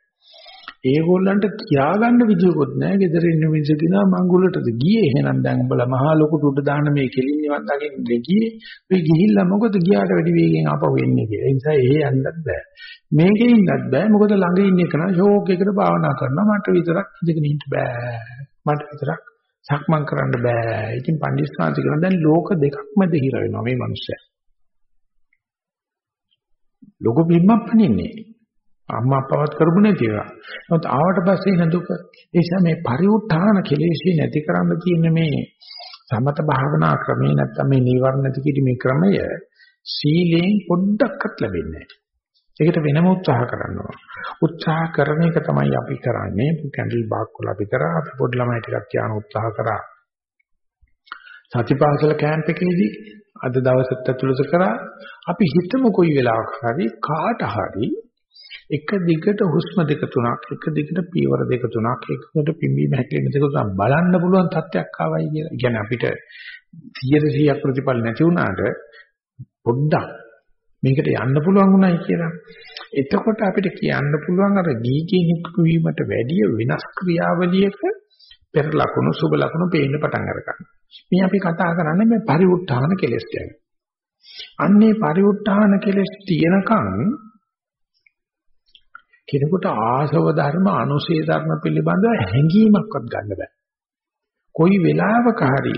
ඒගොල්ලන්ට කියාගන්න විදියකුත් නැහැ. ගෙදර ඉන්න මිනිස්සු කියනවා මංගුලටද ගියේ එහෙනම් දැන් උඹලා මහා ලොකුට උඩ දාන මේ කෙලින් නිවන් දකින්න ගියේ. ඔය ගිහිල්ලා මොකද ගියාට වැඩි වේගෙන් ආපහු එන්නේ කියලා. ඒ නිසා එහෙ යන්නත් බෑ. මේකේ ඉන්නත් බෑ. මොකද ළඟ ඉන්න එක නම් ෂෝක් එකකට භාවනා කරනවා. මට විතරක් ඉඳගෙන ඉන්න බෑ. මට විතරක් සක්මන් කරන්න බෑ. ඉතින් පණ්ඩිස්කාන්ති කරන දැන් ලෝක දෙකක්ම දෙහිර වෙනවා මේ මිනිස්සයා. ලොකු බිම්මක් පනින්නේ. අම්මා අප්පවත් කරපු නැති ඒවා. නමුත් ආවට පස්සේ එන දුක. ඒ නිසා මේ පරිඋත්ථාන කෙලෙසි නැති කරන්න තියෙන මේ සමත භාවනා ක්‍රමේ නැත්තම් මේ නීවරණ නැති කිරීමේ ක්‍රමය සීලෙන් පොඩ්ඩක්වත් ලැබෙන්නේ නැහැ. ඒකට වෙනම උත්සාහ කරනවා. උත්සාහ කරන එක තමයි අපි කරන්නේ. කැන්ඩල් බාක් වල අපි කරා අපි පොඩි ළමයි ටිකක් තියාන උත්සාහ කරා. සතිපාසල කැම්ප් එකේදී අද දවසත් ඇතුළත කරා අපි හිතමු කොයි වෙලාවක හරි කාට හරි එක දිගට හුස්ම දෙක තුනක් එක දිගට පීවර දෙක තුනක් එක දිගට පිම්බීම හැකිලිම දෙක තුනක් බලන්න පුළුවන් තත්ත්වයක් ආවයි කියලා. කියන්නේ අපිට 100% ප්‍රතිඵල නැති වුණාට පොඩ්ඩක් මේකට යන්න පුළුවන් උනායි කියලා. එතකොට අපිට කියන්න පුළුවන් අර ගීකේ නික්වීමට වැඩිය වෙනස් ක්‍රියාවලියක පෙර ලකුණු සුබ ලකුණු පේන්න පටන් ගන්නවා. මේ අපි කතා කරන්නේ මේ පරිඋත්ථාන කෙලස් ගැන. අන්නේ පරිඋත්ථාන කෙලස් තියෙනකන් කෙනෙකුට ආසව ධර්ම අනුසේ ධර්ම පිළිබඳව හැඟීමක්වත් ගන්න බෑ. කොයි වෙලාවක හරි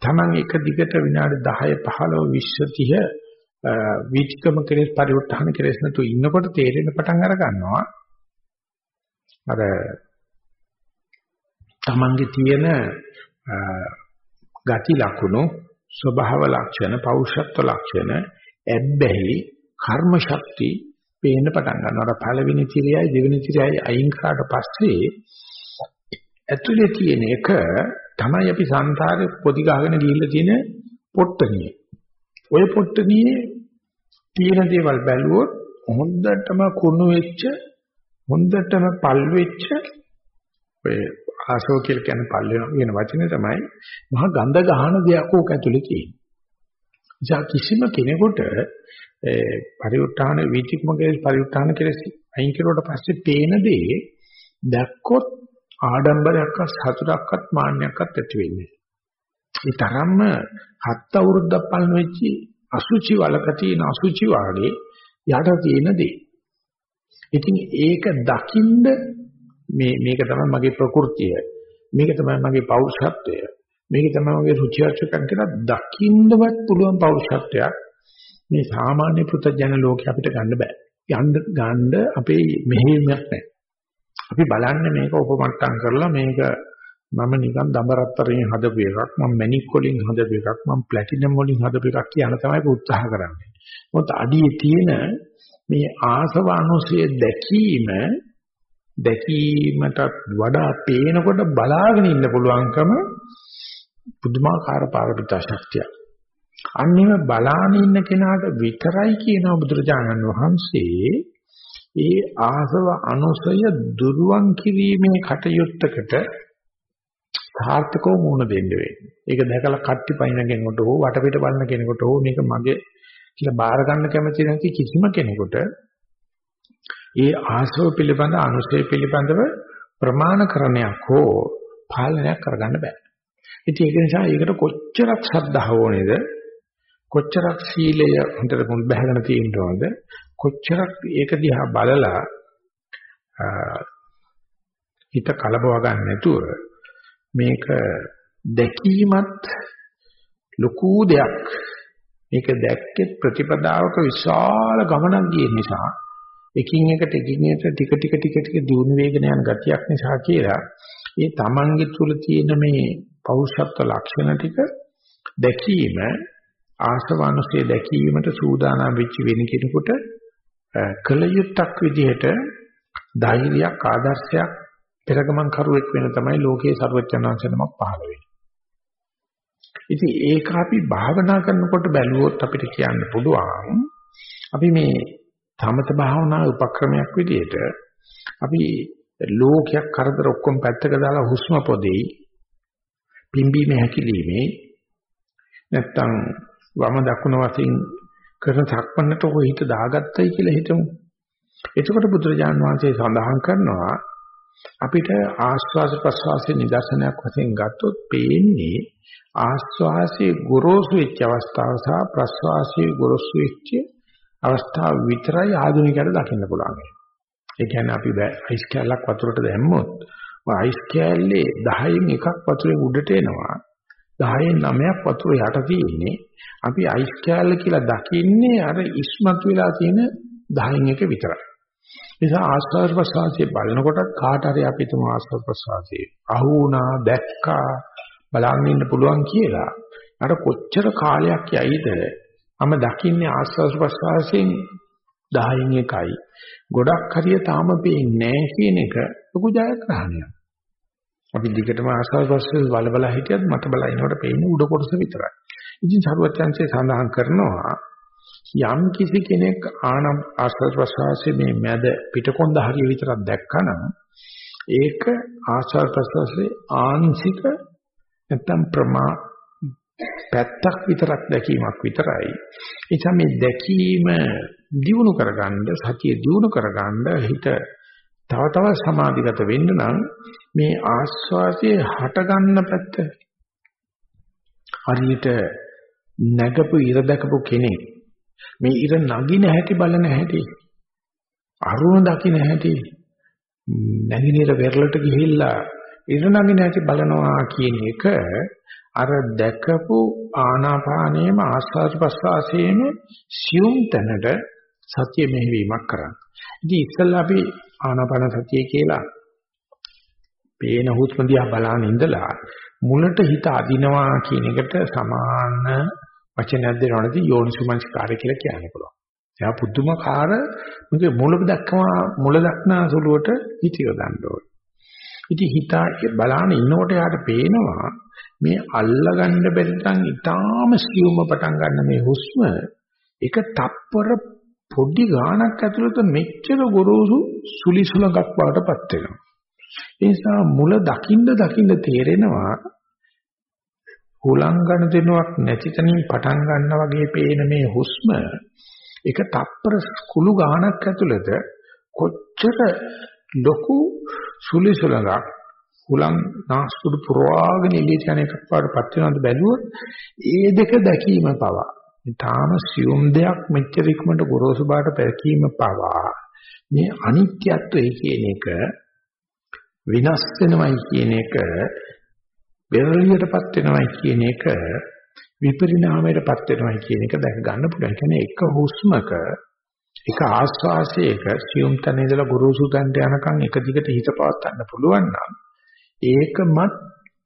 Taman එක දිගට විනාඩි 10 15 20 30 විචකම කෙලෙස් පරිවර්තන කෙලෙස් නැතු ඉන්නකොට තේරෙන පටන් අර ගන්නවා. අර Tamanගේ තියෙන ගති ලක්ෂණ ස්වභාව ලක්ෂණ පෞෂත්ව ලක්ෂණ ඇබ්බැහි කර්ම ශක්තිය පේන්න පටන් ගන්නවා. අර පළවෙනි තිරයයි දෙවෙනි තිරයයි අයින් කරාට පස්සේ ඇතුලේ තියෙන එක තමයි අපි සංසාරේ පොඩි ගහගෙන ගිහිල්ලා තියෙන පොට්ටනිය. ওই පොට්ටනියේ තියෙන දේවල් බැලුවොත් හොඳටම කුණු වෙච්ච හොඳටම පල් වෙච්ච ඔය ආසෝ කියලා කියන පල් වෙන වචනේ තමයි මහා ගඳ ගහන දෙයක් ඕක ඇතුලේ තියෙන්නේ. කිසිම කෙනෙකුට ඒ පරිඋත්ථාන වීතික්මගේ පරිඋත්ථාන කෙලෙස් අයින් කරුවට පස්සේ පේන දේ දැක්කොත් ආඩම්බරයක්වත් සතුටක්වත් මාන්නයක්වත් ඇති වෙන්නේ. ඒ තරම්ම හත් අවුරුද්දක් පලන වෙච්චි අසුචි වලක තියෙන අසුචි වාගේ යට තියෙන දේ. ඉතින් ඒක දකින්ද මේ මේක තමයි මගේ ප්‍රകൃතිය. මේක තමයි මගේ පෞරුෂත්වය. මේක තමයි මගේ රුචි අරුචිකම් කියලා දකින්නවත් පුළුවන් පෞරුෂත්වයක් මේ සාමාන්‍ය පෘථජන ලෝකේ අපිට ගන්න බෑ. යන්න ගන්න අපේ මෙහෙයුමක් නැහැ. අපි බලන්නේ මේක උපමට්ටම් කරලා මේක මම නිකන් දඹරත්තරෙන් හදපු එකක් මම මැනික් වලින් හදපු එකක් මම ප්ලැටිනම් වලින් හදපු එකක් කියන තමයි උත්සාහ කරන්නේ. මොකද අඩියේ තියෙන මේ ආසව අනුසය දැකීම දැකීමටත් වඩා පේනකොට බලාගෙන ඉන්න පුළුවන්කම පුදුමාකාර පාරමිතා ශක්තිය. අන්නේම බලාගෙන ඉන්න කෙනාට විතරයි කියන බුදුරජාණන් වහන්සේ ඒ ආසව අනුසය දුරුවන් කිරීමේ කටයුත්තකට සාර්ථකව මුණ දෙන්න වෙන්නේ. ඒක දැකලා කට්ටි පයින් කෙනෙකුට හෝ වටපිට බලන කෙනෙකුට හෝ මේක මගේ කියලා බාර ගන්න කැමති නැති කිසිම කෙනෙකුට ඒ ආසව පිළිබඳ අනුසය පිළිබඳව ප්‍රමාණකරණයක් හෝ පාලනයක් කරගන්න බෑ. ඉතින් ඒක නිසා ඒකට කොච්චරක් ශ්‍රද්ධාව ඕනේද? කොච්චරක් සීලය හොඳට මුල් බහගෙන තියෙන්න ඕනද? කොච්චරක් ඒක දිහා බලලා හිත කලබව ගන්න නැතුව මේක දැකීමත් ලොකු දෙයක්. මේක දැක්කෙත් ප්‍රතිපදාවක විශාල ගමනක් ගිය නිසා එකින් එකට එකින් එකට ටික ටික ටික ටික දියුණු වේගන යන ගතියක් නිසා කියලා ඒ තමන්ගේ තුල තියෙන මේ පෞරුෂත්ව ලක්ෂණ ටික දැකීම ආසවනුසේ දැකීමට සූදානම් වෙච්ච වෙන කෙනෙකුට කලයුත්තක් විදිහට ධෛර්යයක් ආදර්ශයක් පෙරගමන් කරුවෙක් වෙන තමයි ලෝකයේ ਸਰවඥාන්ස නමක් පහළ වෙන්නේ. ඉතින් ඒක අපි භාවනා කරනකොට බැලුවොත් අපිට කියන්න පුළුවන් අපි මේ තමත භාවනා උපක්‍රමයක් විදිහට අපි ලෝකයක් කරදර ඔක්කොම පැත්තක දාලා හුස්ම පොදෙයි පිම්බීමේ හැකිලිමේ නැත්තම් වම දකුණ වශයෙන් කරන සක්මන්නට ඔය හිත දාගත්තයි කියලා හිතමු. එතකොට බුදුරජාන් වහන්සේ සඳහන් කරනවා අපිට ආස්වාද ප්‍රසවාසයේ නිදර්ශනයක් වශයෙන් ගත්තොත් පේන්නේ ආස්වාසයේ ගොරෝසු වෙච්ච අවස්ථාව සහ ප්‍රසවාසයේ ගොරෝසු වෙච්ච අවස්ථාව විතරයි ආධුනිකයට දකින්න පුළුවන්. ඒ කියන්නේ අපි අයිස් කැල්ලක් වතුරට දැම්මොත් අයිස් කැල්ලේ 10න් එකක් වතුරෙන් උඩට එනවා. 10න් 9ක් වතුර යට තියෙන්නේ. අපි අයිස් කැල්ල කියලා දකින්නේ අර ඉස්මතු වෙලා තියෙන 10න් එක විතරයි. නිසා ආස්වාද ප්‍රසවාසයේ බලනකොට කාට හරි අපි තුම ආස්වාද ප්‍රසවාසයේ අහුණා දැක්කා බලන්න ඉන්න පුළුවන් කියලා අර කොච්චර කාලයක් යයිද මම දකින්නේ ආස්වාද ප්‍රසවාසයෙන් 10න් එකයි ගොඩක් හරිය තාම පේන්නේ නැහැ කියන එක ලොකු ජයග්‍රහණයක් අපි දිගටම ආස්වාද ප්‍රසවාසයේ බල බල හිටියත් මට බලනකොට පේන්නේ උඩ කොටස විතරයි ඉතින් සරුවත්යන්සේ සඳහන් කරනවා යම් කිසි කෙනෙක් ආන ආස්වාද ප්‍රසවාසයේ මේ මැද පිටකොන්ද හරිය විතරක් දැක්කනම් ඒක ආස්වාද ප්‍රසවාසයේ ආංශික නැත්තම් ප්‍රමා පැත්තක් විතරක් දැකීමක් විතරයි. ඒ නිසා මේ දැකීම දියුණු කරගන්න සතිය දියුණු කරගන්න හිත තව තව සමාධිගත වෙන්න නම් මේ ආස්වාදයේ හට ගන්න පැත්ත හරියට නැගපු ඉර දැකපු කෙනෙක් මේ ඉර නගින හැටි බලන හැටි අරුණ දකින්න හැටි නැගිනේර වෙරළට ගිහිල්ලා ඉර නගින හැටි බලනවා කියන එක අර දැකපු ආනාපානයේම ආස්වාද ප්‍රසආසයේම සියුම් තැනට සත්‍ය මෙහෙවීමක් කරන්න. ඉතින් ඉස්සෙල්ලා අපි ආනාපාන සතිය කියලා පේන හුස්ම දිහා බලන ඉඳලා මුලට හිත අදිනවා කියන එකට සමාන වචනයක් දෙනවනදී යෝනිසුමංස්කාරය කියලා කියන්න පුළුවන්. එයා පුදුමකාර මොකද මුල දක්වා මුල දක්නා සුළුවට හිත යොදන්න ඕනේ. ඉතින් හිත බලාන ඉන්නකොට යාට පේනවා මේ අල්ලගන්න බැරි තරම් ඊටාම සියුම්ව පටන් ගන්න මේ හුස්ම එක තප්පර පොඩි ගාණක් ඇතුළත මෙච්චර ගොරෝසු සුලිසුලඟක් වඩටපත් වෙනවා. ඒ නිසා මුල දකින්න දකින්න තේරෙනවා හුලංගන දෙනුවක් නැති තැනින් පටන් ගන්නා වගේ පේන මේ හුස්ම එක තප්පර කුළු ගාණක් ඇතුළත කොච්චර ලොකු සුලිසුලඟක් හුලං නාස්පුඩු පුරවාගෙන එළියට යන එකක් වඩපත් වෙනවද බැලුවොත් ඒ දෙක දැකීම පවා. ඊටාම සියුම් දෙයක් මෙච්චර ඉක්මනට ගොරෝසු බාට පැකීම පවා. මේ අනිත්‍යත්වය කියන එක විනාශ වෙනවයි කියන එක බෙරළියටපත් වෙනවයි කියන එක විපරිණාමයටපත් වෙනවයි කියන එක දැක ගන්න පුළුවන්. කියන්නේ එක හුස්මක එක ආස්වාසයක සියුම් තැන ඉඳලා ගුරුසු තැනට යනකම් එක දිගට හිත පවත්වන්න පුළුවන් නම් ඒකමත්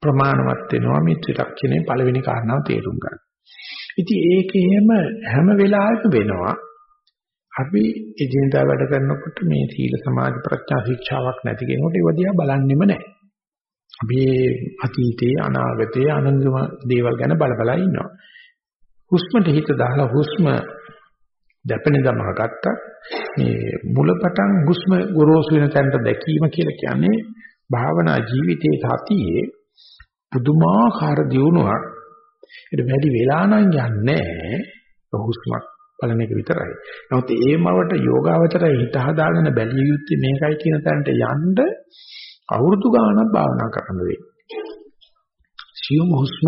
ප්‍රමාණවත් වෙනවා මේ ත්‍රිලක්ෂණේ පළවෙනි කාරණාව තේරුම් ගන්න. ඉතින් ඒකේම හැම වෙලාවෙම වෙනවා අපි එදිනදා වැඩ කරනකොට මේ සීල සමාධි ප්‍රඥා ශික්ෂාවක් නැති කෙනෙකුට ඒව දිහා බලන්නෙම නැහැ. අපි අතීතයේ අනාගතයේ අනන්තම දේවල් ගැන බල බල ඉන්නවා. හුස්මට හිත දාලා හුස්ම දැපෙන දමහ ගත්තා. මේ මුලපටන් හුස්ම ගොරෝසු වෙන තැනට දැකීම කියලා කියන්නේ භාවනා ජීවිතයේ සතියේ පුදුමාකාර දියුණුවක්. ඒක වැඩි වෙලා නම් යන්නේ හුස්මක් බලන එක විතරයි. නමුත් ඒ මවට යෝගාවචරය හිත හදාගෙන බැලිය යුත්තේ මේකයි කියන තැනට යන්න අවුරුදු ගාණක් භාවනා කරන්න වෙයි. සියුම් හුස්ම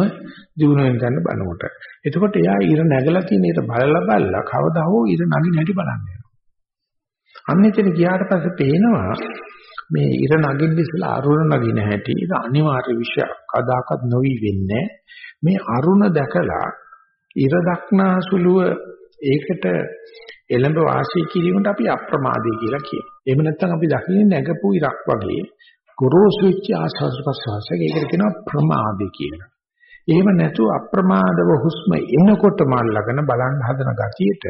දිනුවෙන් ගන්න බලනකොට. එතකොට එයා ඉර නැගලා තියෙන ඉර බලලා බලලා කවදා හෝ ඉර නගින හැටි බලන්න යනවා. අන්න එතන ගියාට පස්සේ පේනවා මේ ඉර නගින්න ඉස්සලා අරුණ නගින හැටි ඒක අනිවාර්ය විෂයක්. කදාකත් නොවි වෙන්නේ මේ අරුණ දැකලා ඉර දක්නාසුලුව ඒකට එළඹ වාසය කිරීමට අපි අප්‍රමාදී කියලා කියනවා. එහෙම නැත්නම් අපි දකින්නේ නැගපු ඉරක් වගේ ගොරෝසු වෙච්ච ආස්වාද ප්‍රසවාසයක ඒකට කියනවා ප්‍රමාදී කියලා. එහෙම නැතුව අප්‍රමාදව හුස්ම එනකොට මල්ලාගෙන බලන්න හදන ගතියට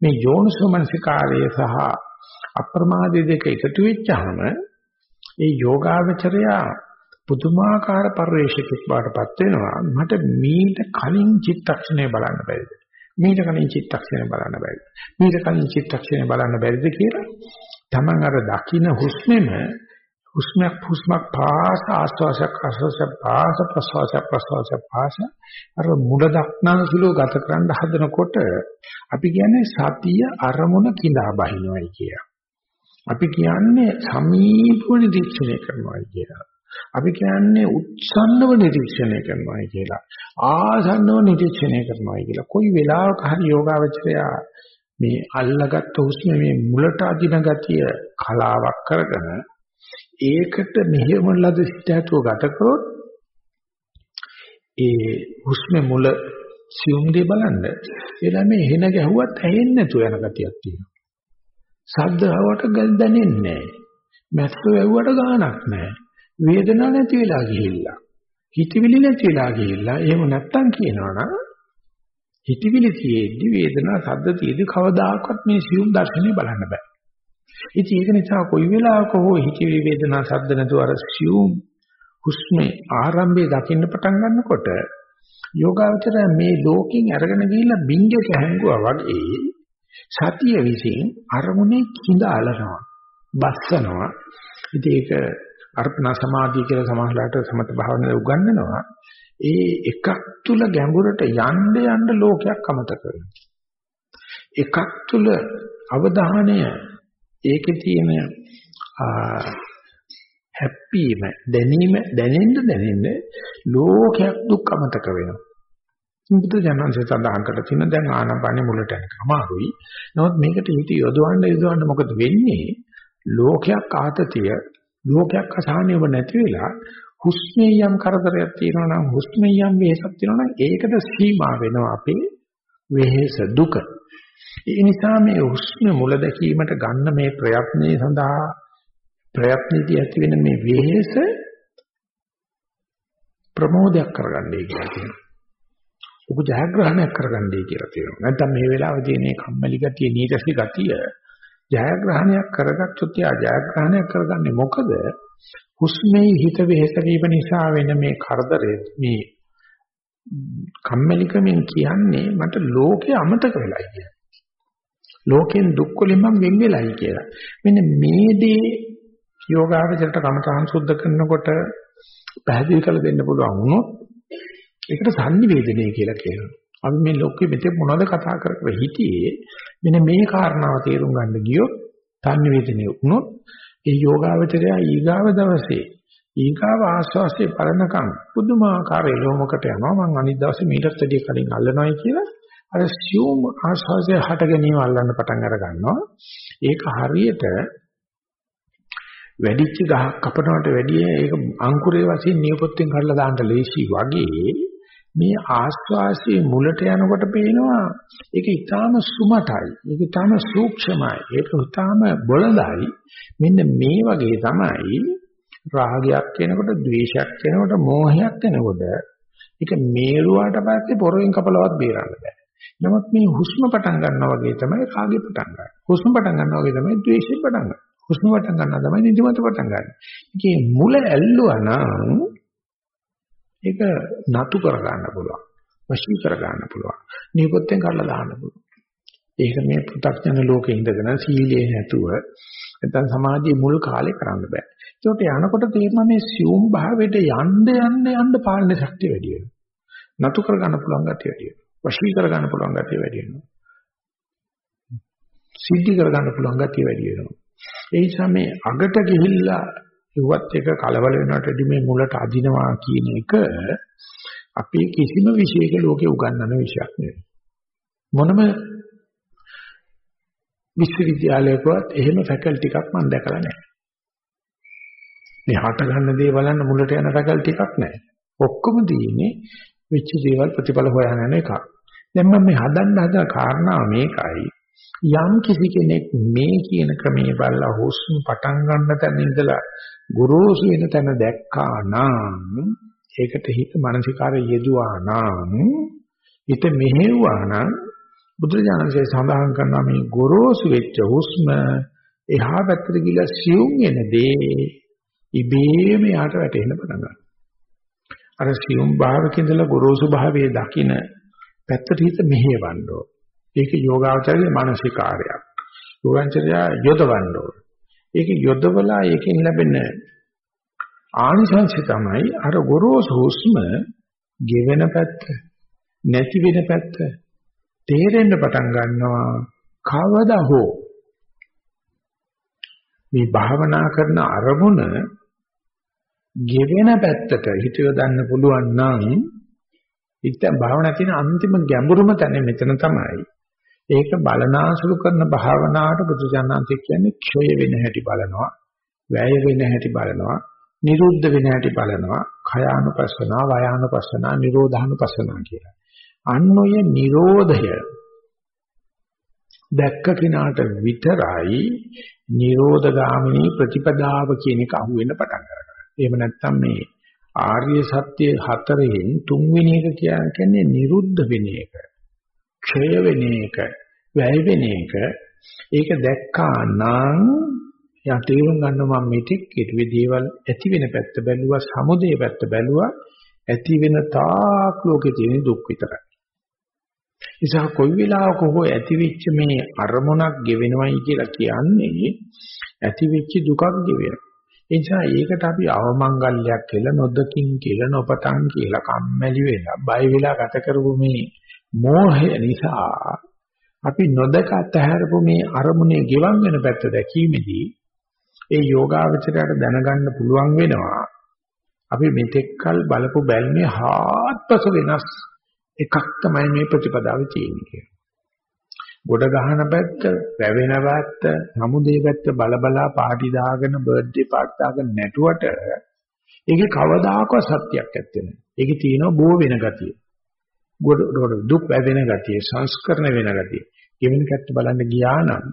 මේ යෝනිසෝමනසිකාරය සහ අප්‍රමාදී දෙක එකතු වෙච්චාම ඒ යෝගාවචරයා පුදුමාකාර පරිවේශකෙක් බාටපත් වෙනවා මට මීට කලින් චිත්තක්ෂණය බලන්න බැරිද මීට කලින් චිත්තක්ෂණය බලන්න බැරිද මීට කලින් චිත්තක්ෂණය බලන්න බැරිද කියලා Taman අර දකින්න හුස්මෙම හුස්මක් හුස්මක් පාස ආස්වාසයක් ආස්වාසයක් පාස ප්‍රසවාසයක් ප්‍රසවාසයක් පාස අර මුල දක්නා සුළු ගත කරන්න හදනකොට අපි කියන්නේ සතිය අරමුණ කිඳා බහිනවයි කියලා. අපි කියන්නේ සමීපව නිරීක්ෂණය කරනවායි කියලා. අපි කියන්නේ උත්සන්නව නිරීක්ෂණය කරනවායි කියලා. ආසන්නව නිරීක්ෂණය කරනවායි කියලා. කොයි වෙලාවක හරි යෝගාවචරය මේ අල්ලගත්තු හුස්ම මේ මුලට අදින ගතිය කලාවක් කරගෙන ඒකට මෙහෙම ලද සිතහතුව ගත කරොත් ඒ හුස්ම මුල සියුම් දේ බලන්න එලා මේ හෙන ගැහුවත් ඇහෙන්නේ නැතුව යන ගතියක් තියෙනවා. ශබ්ද ආවට ගල් දැනෙන්නේ නැහැ. මැස්සෝ වැව්වට ගාණක් නැහැ. වේදනාවක් නැති වෙලා ගිහිල්ලා. හිතවිලි නැති වෙලා ගිහිල්ලා. එහෙම නැත්තම් කියනවනම් හිතවිලි තියෙද්දි වේදනා ශබ්ද තියෙද්දි කවදාකවත් මේ සියුම් දර්ශනය බලන්න බෑ. ඉතින් ඒක නිසා කොයි වෙලාවක හෝ හිතවිලි වේදනා ශබ්ද නැතුව අර සියුම් හුස්මේ ආරම්භය දකින්න පටන් ගන්නකොට යෝගාවචර මේ ලෝකෙන් අරගෙන ගිහිල්ලා බින්ගක හැංගුවා වගේ සතිය විසින් අරමුණේ කිඳ අලනවා බස්සනවා ඉතින් ඒක අර්පණ සමාධිය කියලා සමාහලට සමත භාවනාවේ උගන්වනවා ඒ එකක් තුල ගැඹුරට යන්න යන්න ලෝකයක් අමතක වෙනවා එකක් තුල අවධානය ඒකේ තියෙන හැප්පීම දැනීම දැනෙන්න දැනෙන්න ලෝකයක් දුක් අමතක වෙනවා. බුදු ජානන්සේ සඳහන් කරලා තියෙන දැන් ආනපානේ මුලට යනකම අමාරුයි. නමුත් මේකට හිත යොදවන්න යොදවන්න මොකද වෙන්නේ? ලෝකයක් ආතතිය ලෝකයක් අසහනියව නැති වෙලා හුස්මේ යම් කරදරයක් තියෙනවා නම් හුස්මේ යම් වෙහසක් තියෙනවා නම් ඒකට සීමා වෙනවා අපේ වෙහස දුක. ඒ නිසා මේ හුස්ම මුල දැකීමට ගන්න මේ ප්‍රයත්නයේ සඳහා ප්‍රයත්නදී ඇති වෙන මේ වෙහෙස ප්‍රමෝදයක් කරගන්නයි කියලා කියනවා. උප ජයග්‍රහණයක් කරගන්නයි කියලා කියනවා. නැත්නම් මේ වෙලාවේදී මේ කම්මැලි ගතිය, නීරසි ගතිය ජයග්‍රහණයක් කරගත්තොත් යා ජයග්‍රහණයක් කරගන්නේ මොකද? හුස්මේ හිත වෙහෙස වීම නිසා වෙන මේ කරදරේ මේ කම්මැලිකමෙන් කියන්නේ මට ලෝකේ අමතක වෙලා කියලා. ලෝකෙන් දුක් වලින් මම වෙන් වෙලයි කියලා. මෙන්න මේ දේ යෝගාවචරයට කමඨාන් සුද්ධ කරනකොට පැහැදිලි කරලා දෙන්න පුළුවන් වුණොත් ඒකට sannivedanaya කියලා කියනවා. අපි මේ ලෝකෙ මෙතෙක් මොනවද කතා කර කර හිටියේ මෙන්න මේ කාරණාව තේරුම් ගන්න ගියොත් sannivedanaya වුණොත් ඒ යෝගාවචරය ඊගාව දවසේ ඊගාව ආස්වාසිය පරණකම් පුදුමාකාර එළවමකට යනවා මං අනිත් දවසේ මීටත් වැඩිය කලින් අල්ලනවායි කියලා අර සියුම් ආස්වාදයේ හට ගැනීම අල්ලන්න පටන් අර ගන්නවා. ඒක හරියට වැඩිච්ච ගහක් කපනවට වැඩිය ඒක අංකුරේ වශයෙන් නියපොත්තෙන් කඩලා දාන්න ලේසි වගේ මේ ආස්වාසියේ මුලට යනකොට පේනවා ඒක ඊටාම සුමටයි. ඒක ඊටාම සූක්ෂමයි. ඒක ඊටාම බොළඳයි. මෙන්න මේ වගේ තමයි රාගයක් වෙනකොට, ද්වේෂයක් වෙනකොට, මෝහයක් වෙනකොට ඒක මේරුවාට පස්සේ පොරෙන් කපලවත් බේරන්න බෑ. නමුත් මේ හුස්ම පටන් ගන්නවා වගේ තමයි රාගෙ පටන් ගන්න. හුස්ම පටන් ගන්නවා වගේ තමයි ද්වේෂෙ පටන් ගන්න. හුස්ම පටන් ගන්නවා තමයි නිදිමත පටන් ගන්න. ඒකේ මුල ඇල්ලුවා නම් ඒක නතු කර ගන්න පුළුවන්. වශී කර ගන්න පුළුවන්. නියපොත්තෙන් කඩලා දාන්න පුළුවන්. ඒක මේ පෘථග්ජන ලෝකේ ඉඳගෙන සීලේ නැතුව නැත්නම් සමාධියේ මුල් කාලේ කරන්න බෑ. ඒකට යනකොට තේරෙනවා මේ සියුම් භාවයට යන්න යන්න යන්න පාලන ශක්තිය වැඩි වෙනවා. නතු කර ගන්න පුළුවන් ගැතිය වැඩි වෙනවා. වශී කර ගන්න පුළුවන් ගැතිය වැඩි වෙනවා. සිද්ධි කර ගන්න පුළුවන් ගැතිය වැඩි වෙනවා. ඒ නිසා මේ අගට ගිහිල්ලා ඉවත් එක කලබල වෙනකොටදී මේ මුලට අදිනවා කියන එක අපේ කිසිම විශේෂක ලෝකේ උගන්වන විෂයක් නෙවෙයි. මොනම විශ්වවිද්‍යාලයකවත් එහෙම ෆැකල්ටි එකක් මම දැකලා නැහැ. මේ හට ගන්න දේ බලන්න මුලට යන ෆැකල්ටි එකක් නැහැ. ඔක්කොම තියෙන්නේ වෙච්ච දේවල් ප්‍රතිඵල හොයන යන එකක්. දැන් මම මේ හදන්න හදන කාරණාව මේකයි. යම් කිසි කෙනෙක් මේ කියන ක්‍රමයේ බලලා හුස්ම පටන් ගන්න තැන ඉඳලා ගුරුසු වෙන තැන දැක්කා නම් ඒකට හිත මානසිකාරය යෙදුවා නම් හිත මෙහෙව්වා නම් බුදුරජාණන්සේ සඳහන් කරනවා මේ ගොරෝසු වෙච්ච හුස්ම එහා පැත්තට ගිහලා සියුම් වෙන දේ ඉබේම යාට වැටෙන්න පටන් ගන්නවා. අර සියුම් භාවක ඉඳලා ගොරෝසු භාවයේ දකින පැත්තට හිත මෙහෙවන්න ඕන. ඒක යෝගාචරයේ මානසිකාරයක්. යෝගාචරය යොදවන්න ඕන. ඒක යොදවලා ඒකෙන් ලැබෙන ආනිසංශය තමයි අර ගොරෝසු හුස්ම ගෙවෙන පැත්ත නැති වෙන පැත්ත තේරෙන්න පටන් ගන්නවා කවදා හෝ මේ භාවනා කරන අරමුණ ගෙවෙන පැත්තට හිත යොදන්න පුළුවන් නම් ඉතින් භාවනා තියෙන අන්තිම ගැඹුරුම තැන මෙතන තමයි ඒක බලනාසුළු කරන භාවනාවට බුදුජානනාංශය කියන්නේ ක්ෂය වෙන හැටි බලනවා, වැය වෙන හැටි බලනවා, නිරුද්ධ වෙන හැටි බලනවා, khයානුපස්සනා, වයානුපස්සනා, නිරෝධානුපස්සනා කියලා. අන්න ඔය නිරෝධය දැක්ක කිනාට විතරයි නිරෝධ ගාමිනී ප්‍රතිපදාව කියන එක අහුවෙන්න පටන් ගන්නවා. එහෙම නැත්නම් මේ ආර්ය සත්‍ය හතරෙන් තුන්වෙනි එක කියන්නේ නිරුද්ධ වෙන එක. ක්ෂය වෙන එක, වැය වෙන එක, ඒක දැක්කා නම් යා තේරුම් ගන්න මම මෙතෙක් හිතුවේ දේවල් ඇති වෙන පැත්ත බැලුවා, සමුදේ පැත්ත බැලුවා, ඇති වෙන තාක් ලෝකේ තියෙන දුක් විතරයි. නිසා කොයි වෙලාවක හෝ ඇතිවෙච්ච මේ අරමුණක් ගෙවෙනවයි කියලා කියන්නේ ඇතිවෙච්ච දුකක් ගෙවෙන. ඒ නිසා ඒකට අපි අවමංගල්‍යයක් කියලා නොදකින් කියලා නොපතන් කියලා කම්මැලි වෙලා බය වෙලා ගත කරපු මේ මෝහය නිසා අපි නොදක අතහැරපු මේ අරමුණේ ගෙවන් වෙන පැත්ත දැකීමේදී ඒ යෝගාවචරයට දැනගන්න පුළුවන් වෙනවා අපි මෙතෙක්කල් බලපු බැල්මේ හාත්පස වෙනස් එකක් තමයි මේ ප්‍රතිපදාවේ තියෙන්නේ කියලා. ගොඩ ගහන පැත්ත, වැවෙන පැත්ත, සමුදේ පැත්ත බලබලා පාටි දාගෙන බර්ත්ඩේ පාටි දාගෙන නැටුවට ඒකේ කවදාකවත් සත්‍යයක් ඇත්තේ නැහැ. ඒකේ තියෙනවා බෝ වෙන ගතිය. ගොඩ දුක් වැදෙන ගතිය, සංස්කරණ වෙන ගතිය. ගෙවෙන පැත්ත බලන්න ගියා නම්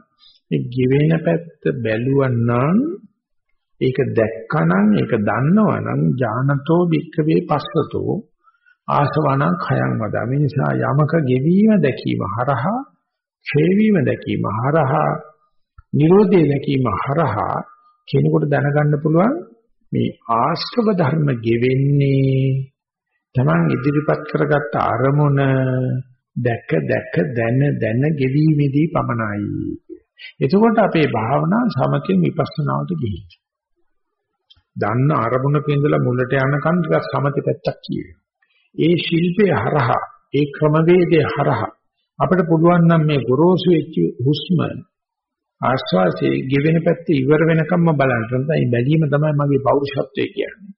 මේ ගෙවෙන පැත්ත බැලුවනම් ඒක දැක්කනම් ඒක දන්නවනම් ඥානතෝ වික්කවේ පස්සතෝ ආසවණං khයං වදා. මේ නිසා යමක ගෙවීම දැකීම හරහා, ඡේවීම දැකීම හරහා, නිරෝධය දැකීම හරහා කෙනෙකුට දැනගන්න පුළුවන් මේ ආශ්‍රව ධර්ම ගෙවෙන්නේ Taman ඉදිරිපත් කරගත්ත අරමුණ දැක දැක දැන දැන ගෙවීමේදී පමණයි. එතකොට අපේ භාවනා සමතෙන් විපස්සනාවට ගිහින්. දන්න අරමුණ පින්දලා මුලට යනකන් ටිකක් සමතේ පැත්තක් කියනවා. ඒ ශිල්පයේ හරහා ඒ ක්‍රමවේදයේ හරහා අපිට පුළුවන් නම් මේ ගොරෝසු වෙච්ච හුස්ම ආශ්වාසයේ ගෙවෙන පැත්තේ ඉවර වෙනකම්ම බලන්න. නැත්නම් බැලීම තමයි මගේ පෞරුෂත්වය කියන්නේ.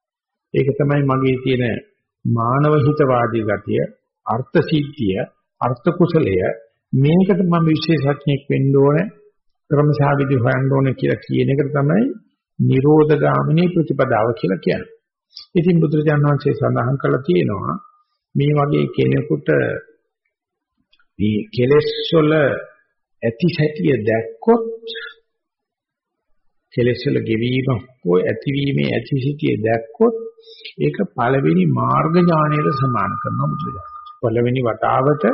ඒක තමයි මගේ තියෙන මානව හිතවාදී ගතිය, අර්ථ සිද්ධිය, අර්ථ කුසලය මේකට මම විශේෂඥෙක් වෙන්න ඕනේ, ක්‍රමසාවිදි හොයන්න ඕනේ කියලා කියන එක තමයි නිරෝධ ගාමිනී ප්‍රතිපදාව කියලා කියන්නේ. ඉතින් බුදුරජාණන් වහන්සේ සඳහන් කළා තියෙනවා මේ වගේ කෙනෙකුට මේ කෙලෙස් වල ඇති සැටිය දැක්කොත් කෙලෙස් වල ගෙවීම හෝ ඇතිවීමේ ඇති සැටිය දැක්කොත් ඒක පළවෙනි මාර්ග ඥානයට සමාන කරනවා බුදුරජාණන්. පළවෙනි වතාවට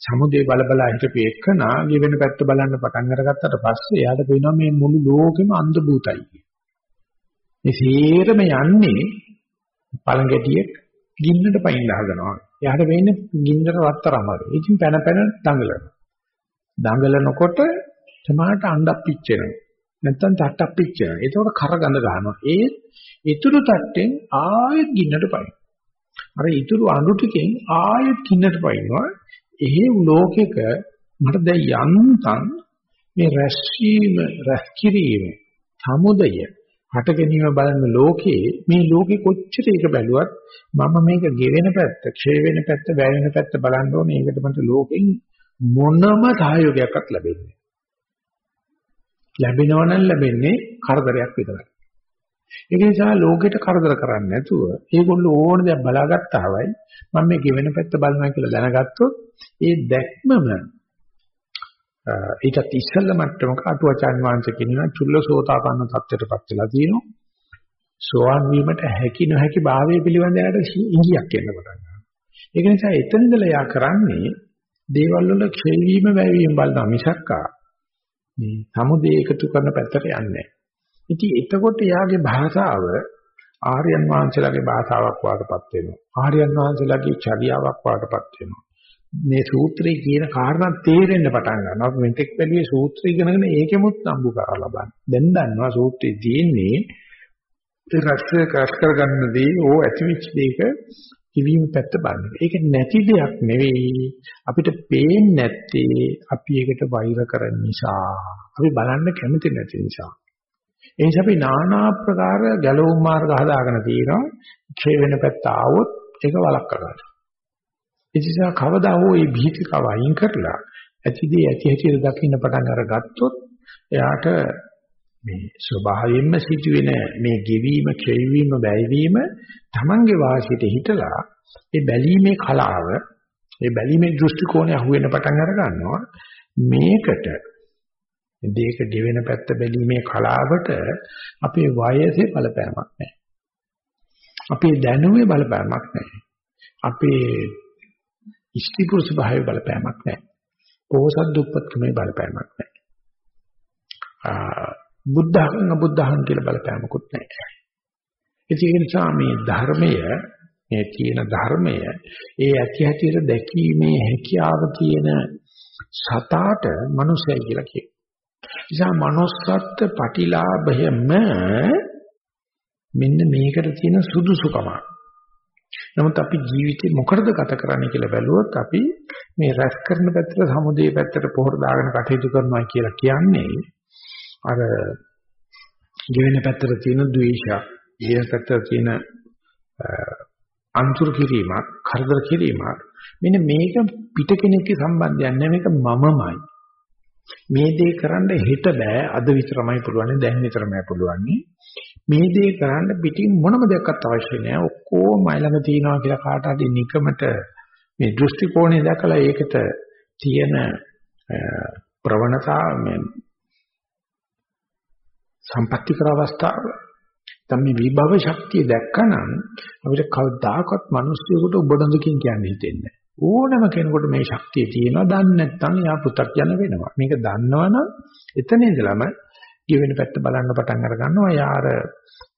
සමුදේ බල බල හිටපු එකනා ගෙවෙන පැත්ත බලන්න පටන් අරගත්තට පස්සේ එයාට පේනවා මේ මුළු ලෝකෙම අන්ධ භූතයි. මේ සීරම යන්නේ පළඟැටියෙක් ගින්නට පයින් හදනවා. එයාට වෙන්නේ ගින්නට රත්තරම වගේ. ඉතින් පැන පැන දඟලනවා. දඟලනකොට සමාහට අඬක් පිච්චෙනවා. නැත්තම් තට්ටක් පිච්චෙනවා. ඒකෝට කර ගඳ ගන්නවා. ඒ ඊතුරු තට්ටෙන් ආයෙත් ගින්නට පයින්. අර ඊතුරු අඬු ටිකෙන් ආයෙත් ගින්නට පයින්නවා. එහෙව් ලෝකෙක මට දැන් යන්තම් මේ රැස්වීම රැස්කිරීම සමුදය හට ගැනීම බලන ලෝකේ මේ ලෝකෙ කොච්චර එක බැලුවත් මම මේක ගෙවෙන පැත්ත, ක්ෂය වෙන පැත්ත, වැය වෙන පැත්ත බලන්න ඕනේ. ඒකට මට ලෝකෙන් මොනම සහයෝගයක්වත් ලැබෙන්නේ ලැබෙනවා නම් ලැබෙන්නේ කරදරයක් විතරයි. ඒක නිසා ලෝකෙට කරදර කරන්නේ නැතුව ඒගොල්ලෝ ඕන දේ බලාගත්තාවයි මම මේ ගෙවෙන පැත්ත බලනවා කියලා දැනගත්තොත් ඒ දැක්මම ඊටත් ඉස්සෙල්ල මට්ටමක අටුවචාන් වහන්සේ කියනවා චුල්ලසෝතාපන්න තත්ත්වයටපත් වෙලා තියෙනවා. සෝවාන් වීමට හැකි නොහැකි භාවය පිළිබඳ යාට ඉඟියක් එන්න පටන් ගන්නවා. ඒක නිසා එතනදලා යා කරන්නේ දේවල් වල ක්ෂය වීම වැය වීම බලනවා මිසක්කා මේ සමුදේ එකතු කරන පැත්තට යන්නේ නැහැ. ඉතින් එතකොට යාගේ භාෂාව ආර්යයන් වහන්සේලාගේ භාෂාවක් වාටපත් වෙනවා. ආර්යයන් වහන්සේලාගේ චර්යාවක් වාටපත් වෙනවා. මේ සූත්‍රය කියන කාරණා තේරෙන්න පටන් ගන්නවා. අපි මෙතෙක් බැලුවේ සූත්‍රය ඉගෙනගෙන ඒකෙමුත් නම්බු කරලා බලන්න. දැන් දන්නවා සූත්‍රයේ තියෙන්නේ රස කස් කරගන්න දේ ඕ ඇතිවිච් දෙයක කිවීම පැත්ත බලන්න. ඒක නැති දෙයක් නෙවෙයි. අපිට පේන්නේ නැත්තේ අපි ඒකට වෛර කරන නිසා. අපි බලන්න කැමති නැති නිසා. ඒ නිසා අපි নানা ආකාර ගැලවුම් මාර්ග හදාගෙන තියෙනවා. ක්ෂය වෙන පැත්ත ආවොත් ඒක වළක්වා ගන්න. ඒ නිසා කවදා හෝ මේ භීතිකව අයින් කරලා ඇතිදී ඇති හැටියට දකින්න පටන් අරගත්තොත් එයාට මේ ස්වභාවයෙන්ම සිදුවෙන මේ ගෙවීම, ක්ෂයවීම, වැයවීම Tamange වාසියට හිතලා ඒ බැලීමේ කලාව, ඒ බැලීමේ දෘෂ්ටි කෝණය අහුවෙන්න පටන් අර ගන්නවා. මේකට දෙයක ගෙවෙන පැත්ත බැලීමේ කලාවට අපේ වයසේ බලපෑමක් නැහැ. අපේ දැනුමේ බලපෑමක් නැහැ. අපේ ඉෂ්ටි පුරුෂ භාවයේ බලපෑමක් නැහැ. පොහොසත් දුප්පත්කමේ බලපෑමක් නැහැ. බුද්ධහං අබුද්ධහං කියලා බලපෑමකුත් නැහැ. ඒක නිසා මේ ධර්මය මේ තියෙන ධර්මය ඒ ඇති හැටියට දැකීමේ හැකියාව තියෙන සතාට මනුස්සය කියලා කියනවා. නිසා manussත් ප්‍රතිලාභයම මෙන්න මේකට තියෙන සුදුසුකම. නමුත් අපි ජීවිතේ මොකටද ගත කරන්නේ කියලා බැලුවොත් අපි මේ රැස් කරන පැත්තට සමුදේ පැත්තට පොහොර දාගෙන කටයුතු කරනවා කියලා කියන්නේ අර ගෙවෙන පැත්තට තියෙන ද්වේෂයක්, ඊන පැත්තට තියෙන අන්තුරු කිරීමක්, කරදර කිරීමක්. මෙන්න මේක පිට කෙනෙක්ගේ සම්බන්ධයක් නෑ. මේක මමමයි. මේ දේ කරන්න හෙට බෑ. අද විතරමයි පුළුවන් දැන් විතරමයි පුළුවන් මේ දේ කරන්න පිටින් මොනම දෙයක්වත් අවශ්‍ය නෑ. ඔක්කොම ළඟ තියෙනවා කියලා කාට හරි නිකමට මේ දෘෂ්ටි කෝණය දැකලා ඒකට තියෙන ප්‍රවණතාව මේ සම්පත්‍ති කර අවස්ථාව. තමයි විභව ශක්තිය දැක්කනම් අපිට කවදාකවත් මිනිස්සුෙකුට ඔබඩඳකින් කියන්න හිතෙන්නේ ඕනම කෙනෙකුට මේ ශක්තිය තියෙනවා. දන්නේ නැත්නම් එයා පු탁ජන වෙනවා. මේක දන්නවනම් එතන ඉඳලම ගෙවෙන පැත්ත බලන්න පටන් අර ගන්නවා යාර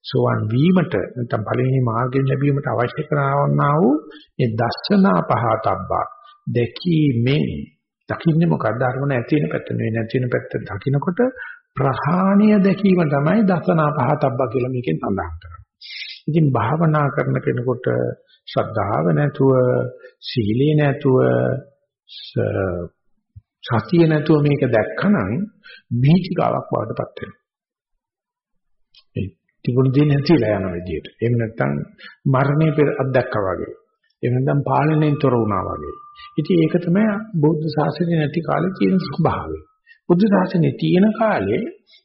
සෝවන් වීමට නැත්නම් පළවෙනි මාර්ගයෙන් ලැබීමට අවශ්‍ය කරනා වූ මේ දර්ශනා පහතබ්බා දැකීමෙන් දකින්නේ මොකද්ද? අරමුණ ඇති වෙන පැත්ත නෙවෙයි. නැති වෙන පැත්ත දකින්නකොට ප්‍රහාණය දැකීම තමයි දසනා පහතබ්බා කියලා මේකෙන් සඳහන් කරන්නේ. ඉතින් භාවනා කරන කෙනෙකුට ශ්‍රද්ධාව නැතුව, සීලේ නැතුව, සතිය නැතුව මේක දැක්කනම් බීජිකාවක් වඩටපත් වෙනවා. ඒ තිබුණ දේ නැතිලා යන විදියට. එහෙම නැත්නම් මරණය පෙර අත්දැක්කා වගේ. එහෙම නැත්නම් පාලනයෙන් තොර වුණා වගේ. ඉතින් ඒක තමයි බෞද්ධ ශාසනය නැති කාලේ තියෙන ස්වභාවය. බුද්ධ ශාසනයේ තියෙන කාලේ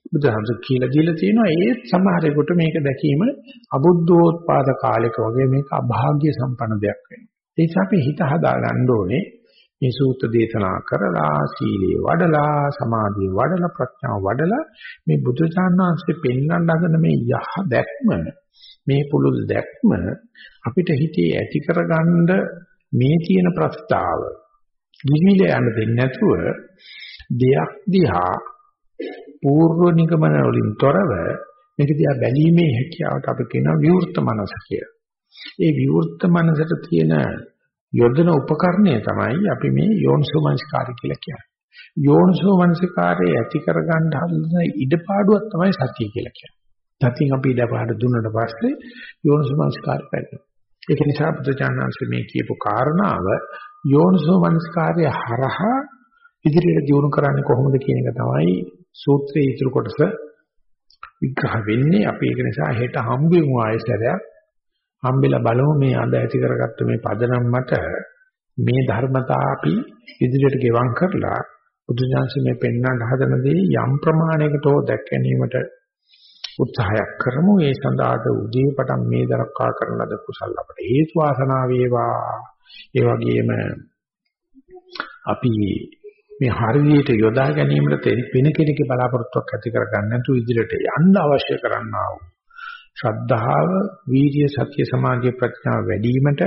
බුදුහාමුදුර කියලා දීලා තියෙනවා ඒ සමහරෙකුට මේක දැකීම අබුද්ධෝත්පාද කාලයක වගේ මේක අභාග්‍ය සම්පන්න දෙයක් වෙනවා. ඒ නිසා අපි හිත හදා ගන්න ඕනේ මේ සූත්‍ර දේශනා කරලා සීලේ වඩලා සමාධිය වඩලා ප්‍රඥාව වඩලා මේ බුදුචාන් වහන්සේ පෙන්වන්න හදන මේ යහ දැක්ම මේ පුළුල් දැක්ම අපිට හිතේ ඇති කරගන්න මේ තියෙන ප්‍රස්තාව ගිහිල යන්න දෙන්නේ නැතුව දෙයක් දිහා పూర్ව නිගමන වලින් තොරව මේක දිහා බැලීමේ හැකියාවට අපි කියනවා විවෘත මනස කියලා. ඒ විවෘත මනසට තියෙන යොදන උපකරණය තමයි අපි මේ යෝනිසෝමනස්කාරය කියලා කියන්නේ. යෝනිසෝමනස්කාරය ඇති කරගන්න හදන ඉඩපාඩුවක් තමයි සතිය කියලා කියන්නේ. සතියෙන් අපි ඉඩපාඩු දුන්නට පස්සේ යෝනිසෝමනස්කාරය පැහැදිලි. ඒක නිසා බුදුචානන්සේ මේ කියපු කාරණාව යෝනිසෝමනස්කාරය හරහා ඉදිරියට දියුණු කරන්නේ කොහොමද කියන එක තමයි සූත්‍රයේ ඉතුරු කොටස විග්‍රහ වෙන්නේ. අපි ඒක නිසා හෙට හම්බෙමු ආයසරයක් හම්බෙලා බලමු මේ අද ඇති කරගත්ත මේ පදනම් මත මේ ධර්මතා අපි ඉදිරියට ගෙවම් කරලා බුදුජානක මේ පෙන්වන්න හදන දේ යම් ප්‍රමාණයකට හෝ දැක් ගැනීමට උත්සාහයක් කරමු. ඒ සඳහාද උදේ පටන් මේ දරක්කා කරන ලද කුසල අපට හේතු වාසනා වේවා. ඒ වගේම අපි මේ හරියට යොදා ගැනීමට වෙන කෙනෙක්ගේ බලාපොරොත්තුවක් ඇති කරගන්න නැතුව ඉදිරියට යන්න අවශ්‍ය කරන්නා වූ ශ්‍රද්ධාව, වීර්ය, සත්‍ය, සමාධි, ප්‍රඥා වැඩි වීමට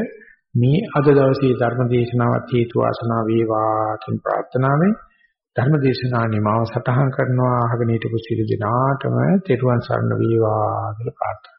මේ අද දවසේ ධර්ම දේශනාවත් හේතු වාසනා වේවා කියන ප්‍රාර්ථනාවෙන් ධර්ම දේශනා නිමාව සටහන් කරනවා. අහගෙන හිටපු සියලු දෙනාටම තෙරුවන් සරණ වේවා කියලා ප්‍රාර්ථනා